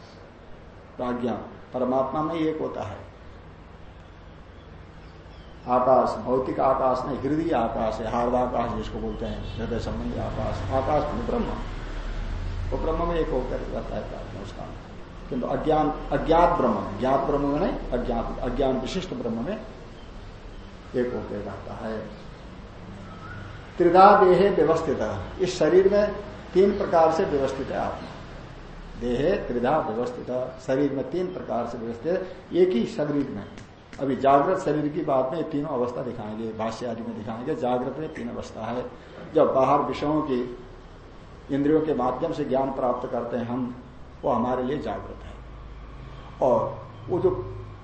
[SPEAKER 1] प्राज्ञा, परमात्मा में एक होता है। आकाश, भौतिक आकाश नहीं, हृदय आकाश है हार्दाकाश जिसको बोलते हैं, हृदय संबंधी आकाश। आकाश में ब्रह्म। वो ब्रह्म में एक होकर रहता है उसका। किंतु अज्ञान, अज्ञात ब्रह्म में ज्ञात ब्रह्म में नहीं, अज्ञात, अज्ञान विशिष्ट ब्रह्म में एक होकर रहता है। त्रिधा देहे व्यवस्थित। इस शरीर में तीन प्रकार से व्यवस्थित है आत्मा। देहे, त्रिधा व्यवस्थित। शरीर में तीन प्रकार से व्यवस्थित। एक ही शरीर में। अभी जागृत शरीर की बात में तीनों अवस्था दिखाएँगे, भाष्य आदि में दिखाएँगे, जागृत में तीन अवस्था है। जब बाहर विषयों की, इंद्रियों के माध्यम से ज्ञान प्राप्त करते हैं हम, वो हमारे लिए जागृत है। और वो जो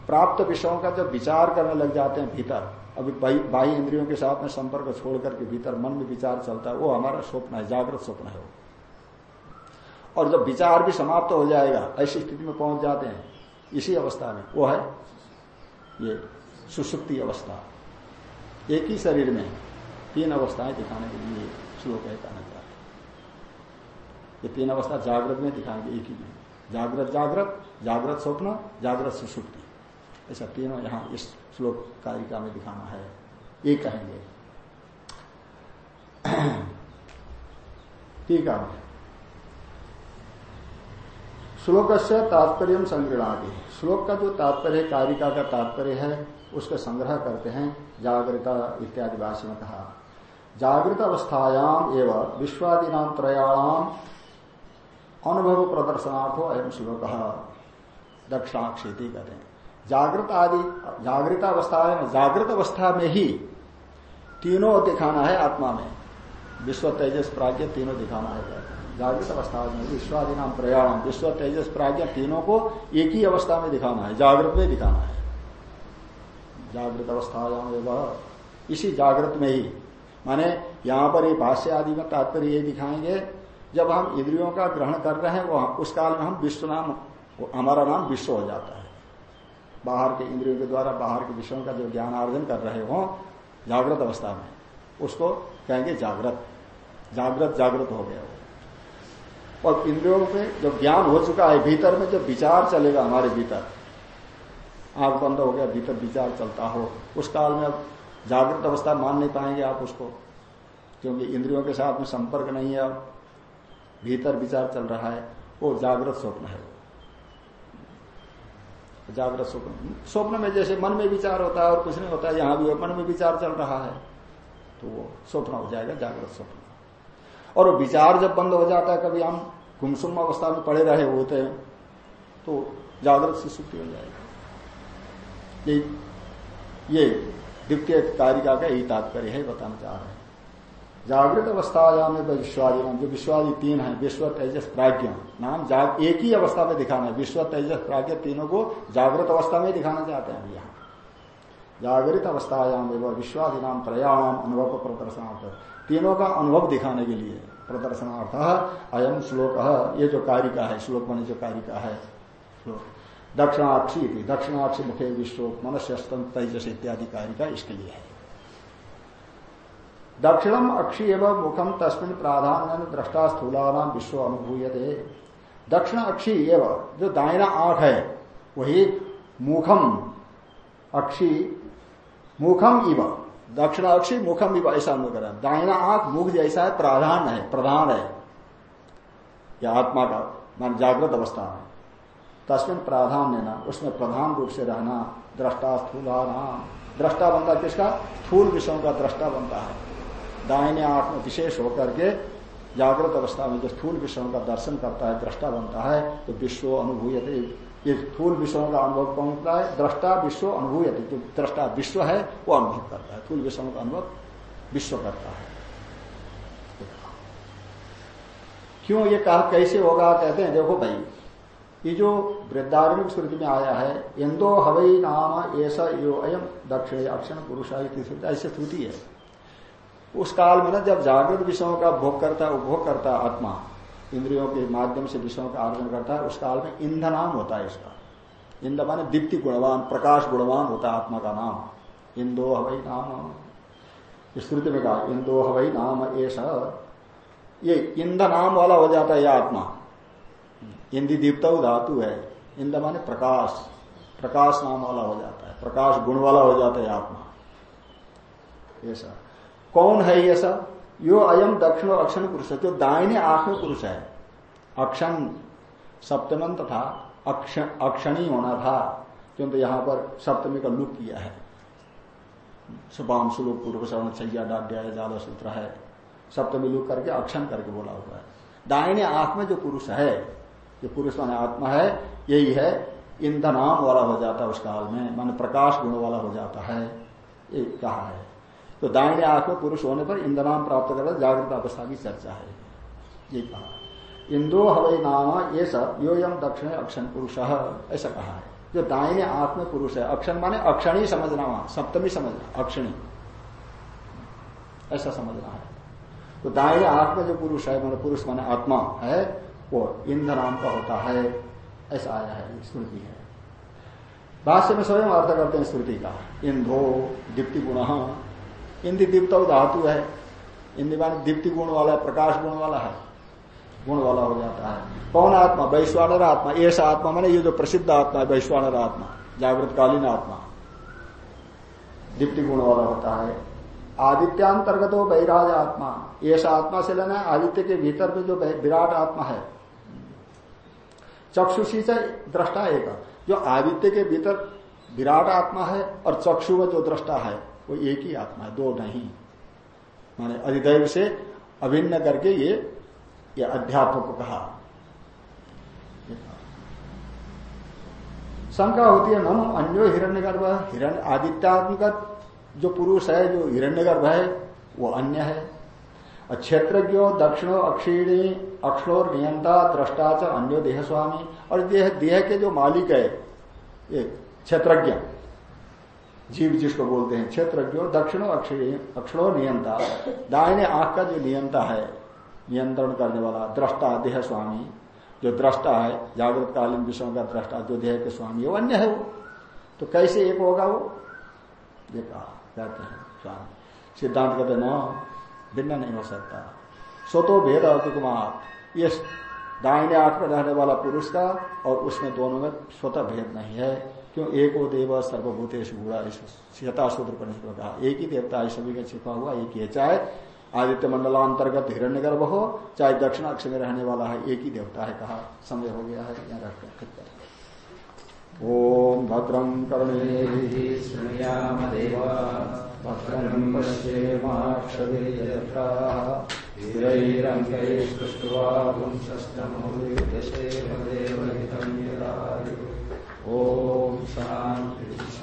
[SPEAKER 1] प्राप्त विषयों का जब विचार करने लग जाते हैं भीतर, अभी बाह्य इंद्रियों के साथ में संपर्क छोड़ करके भीतर मन में विचार चलता है, वो हमारा स्वप्न है, जागृत स्वप्न है वो। और जब विचार भी समाप्त हो जाएगा, ऐसी स्थिति में पहुँच जाते हैं, इसी अवस्था में, वो है ये सुसुप्ति अवस्था। एक ही शरीर में तीन अवस्थाएँ दिखाने के लिए श्लोक है कहना चाहते ये तीन अवस्था जागृत में दिखाएँगे, एक ही में। जागृत जागृत जागृत स्वप्न, जागृत सुसुप्ति ऐसा तीनों यहाँ इस श्लोक कारिका में दिखाना है। ये कहेंगे। ठीक है। श्लोक से तात्पर्य संग्रहणादि श्लोक का जो तात्पर्य, कारिका का तात्पर्य है, उसका संग्रह करते हैं, जागृता इत्यादि भाषा में कहा जागृत अवस्थायाम एवं विश्वादी नाम त्रयाणाम अनुभव प्रदर्शनार्थो अयम श्लोक दक्षिणाक्षेति कहते हैं। जागृत आदि, जागृत अवस्था में, जागृत अवस्था में ही तीनों दिखाना है आत्मा में। विश्व तेजस प्राज्ञ तीनों दिखाना है। जागृत अवस्था में विश्वादि नाम प्रयाण। विश्व तेजस प्राज्ञ तीनों को एक ही अवस्था में दिखाना है, जागृत में दिखाना है। जागृत अवस्था इसी जागृत में ही। माने, यहाँ पर ये भाष्य आदि में तात्पर्य ये दिखाएँगे, जब हम इंद्रियों का ग्रहण कर रहे हैं वो उस काल में हम विश्व नाम, हमारा नाम विश्व हो जाता है। बाहर के इंद्रियों के द्वारा बाहर के विषयों का जो ज्ञान आर्जन कर रहे हो, जागृत अवस्था में, उसको कहेंगे जागृत। जागृत जागृत हो गया वो। और इंद्रियों में जो ज्ञान हो चुका है भीतर में, जो विचार चलेगा हमारे भीतर। आँख बंद हो गया, भीतर विचार चलता हो। उस काल में अब जागृत अवस्था मान नहीं पाएँगे आप उसको, क्योंकि इंद्रियों के साथ में संपर्क नहीं है अब। भीतर विचार चल रहा है, वो जागृत स्वप्न है। जागृत स्वप्न। स्वप्न में जैसे मन में विचार होता है और कुछ नहीं होता है यहाँ भी मन में विचार चल रहा है तो वो स्वप्न हो जाएगा जागृत स्वप्न। और विचार जब बंद हो जाता है, कभी हम गुमसुम अवस्था में पड़े रहे होते हैं तो जागृत से सुखी हो जाएगा। ये ये द्वितीय कारिका का यही तात्पर्य है, बताना चाह रहे हैं। जागृत अवस्थायाम विश्वादी नाम जो विश्वादी तीन है, विश्व, तेजस, प्राज्ञ। नाम एक ही अवस्था में दिखाना है, विश्व, तेजस, प्राज्ञ तीनों को जागृत अवस्था में दिखाना चाहते हैं यहाँ जागृत अवस्थायाम एवं विश्वादी नाम त्रयाणाम अनुभव प्रदर्शनार्थ तीनों का अनुभव दिखाने के लिए प्रदर्शनार्थ अयम श्लोक, ये जो कारिका है श्लोक बने जो कारिका है दक्षिणाक्षी दक्षिणाक्षी मुखे विश्व मनुष्य तेजस इत्यादि कारिका इसके लिए है। दक्षिणम अक्षी एवं मुखम तस्मिन प्राधान्य दृष्टा स्थूला विश्व अनुभूय दक्षिण अक्षी एवं, जो दायना आँख है, वही मुखम अक्षी मुखम इव। दक्षिण अक्षी मुखम इव ऐसा अनुकर दायना आँख मुख जैसा है, प्राधान है, प्रधान है। या आत्मा का मान जागृत अवस्था में तस्मिन प्राधान्य ना, उसमें प्रधान रूप से रहना, दृष्टा स्थूला दृष्टा बनता किसका? स्थूल विषयों का दृष्टा बनता है। दाहिने आँख में विशेष होकर के जागृत अवस्था में जो स्थूल विषयों का दर्शन करता है, दृष्टा बनता है तो विश्व अनुभूय ये स्थूल विषयों का अनुभव कौन होता है, दृष्टा विश्व अनुभूय जो दृष्टा विश्व है, वो अनुभव करता है, फूल विषयों का अनुभव विश्व करता है। क्यों ये कहा कैसे होगा, कहते हैं, देखो भाई, ये जो वृद्धारण्य स्मृति में आया है इंदो हवई नाम ऐसा यो अयम दक्षिण अक्षण पुरुष ऐसी स्तुति है। उस काल में ना जब जागृत विषयों का भोग करता है उपभोग करता है आत्मा इंद्रियों के माध्यम से, विषयों का आर्जन करता है, उस काल में इंधनाम होता है इसका। इंद्र माने दीप्ति गुणवान, प्रकाश गुणवान होता है आत्मा का नाम। इंदो हवई नाम। स्मृति में कहा, इंदो हवई नाम ऐसा ये इंद नाम वाला हो जाता है यह आत्मा। इंदी दीप्त धातु है। इंद माने प्रकाश। प्रकाश नाम वाला हो जाता है। प्रकाश गुण वाला हो जाता है आत्मा। ऐसा कौन है ये सब? यो अयम दक्षिण अक्षण पुरुष है, जो दाहिने आँख में पुरुष है। अक्षण सप्तमन तथा अक्षणी होना था क्योंकि यहाँ पर सप्तमी का लुक किया है। सुबाम सुलोक पूर्व शरण छैया डाड्या जाल सूत्र है। सप्तमी लुक करके, अक्षण करके बोला हुआ है। दाहिने आँख में जो पुरुष है, जो पुरुष माने आत्मा है, यही है ईंधनाम वाला हो जाता है उस काल में, मान प्रकाश गुण वाला हो जाता है, ये कहा है। तो दाहिने आँख में पुरुष होने पर इंद्रनाम प्राप्त कर जागृत अवस्था की चर्चा है। ये कहा। इंदो हवई नाम, ये सब यो यम दक्षिण अक्षण पुरुष, ऐसा कहा है। जो दाहिने आँख में पुरुष है, अक्षण माने अक्षणी समझना वहाँ, सप्तमी समझना, अक्षणी। ऐसा समझना है। तो दाहिने आँख में जो पुरुष है मान पुरुष माने आत्मा है, वो इंद्र नाम का होता है। ऐसा आया है स्मृति है। भाष्य में स्वयं अर्थ करते हैं स्मृति का। इंधो दीप्ति गुण इंद्र दीप्त धातु है। इंद्र मान दीप्ति गुण वाला है, प्रकाश गुण वाला है। गुण वाला हो जाता है। कौन आत्मा? वैश्वानर आत्मा। ऐसा आत्मा मैंने ये जो प्रसिद्ध आत्मा है, वैश्वानर आत्मा, जागृतकालीन आत्मा। दीप्ति गुण वाला होता है। आदित्यांतर्गत हो वैराज आत्मा। ऐसा आत्मा से लेना आदित्य के भीतर में जो विराट आत्मा है। चक्षुषी से दृष्टा एक। जो आदित्य के भीतर विराट आत्मा है और चक्षु में जो दृष्टा है। वो एक ही आत्मा है दो नहीं। माने अधिदैव से अभिन्न करके ये ये अध्यात्म को कहा। शंका होती है नम अन्यो हिरण्य गर्भ हिरण्य आदित्यात्मक जो पुरुष है, जो हिरण्य गर्भ है, वो अन्य है। और क्षेत्रज्ञो दक्षिणो, अक्षिणी अक्षोर नियंता च, अन्यो देह स्वामी और देह देह के जो मालिक है, ये क्षेत्रज्ञ। जीव जिसको बोलते हैं क्षेत्रज्ञो, दक्षिणो अक्षरो नियंता। दाहिने आँख का जो नियंता है, नियंत्रण करने वाला, दृष्टा, देह स्वामी। जो दृष्टा है जागृत कालीन विषयों का दृष्टा, जो देह के स्वामी, वो अन्य है वो। तो कैसे एक होगा वो? ये कहा कहते हैं, स्वामी। सिद्धांत कहते न, भिन्न नहीं हो सकता। स्वतो भेद कुमार ये दाहिने आठ में रहने वाला पुरुष का और उसमें दोनों में स्वतः भेद नहीं है। क्यों? एक वो देव सर्वभूतेश गुड़ा सीता सूत्र पर कहा, एक ही देवता है सभी का छिपा हुआ, एक ही चाहे आदित्य मंडलांतर्गत हिरण्य गर्भ हो, चाहे दक्षिण अक्ष में रहने वाला है, एक ही देवता है, कहा, समय हो गया है, यहाँ रखते ओम भद्रम कर्णे भद्रम पश्येमाक्षरंकैस्तुष्ट्वा पुंसस्तमोदेव ओम शांति।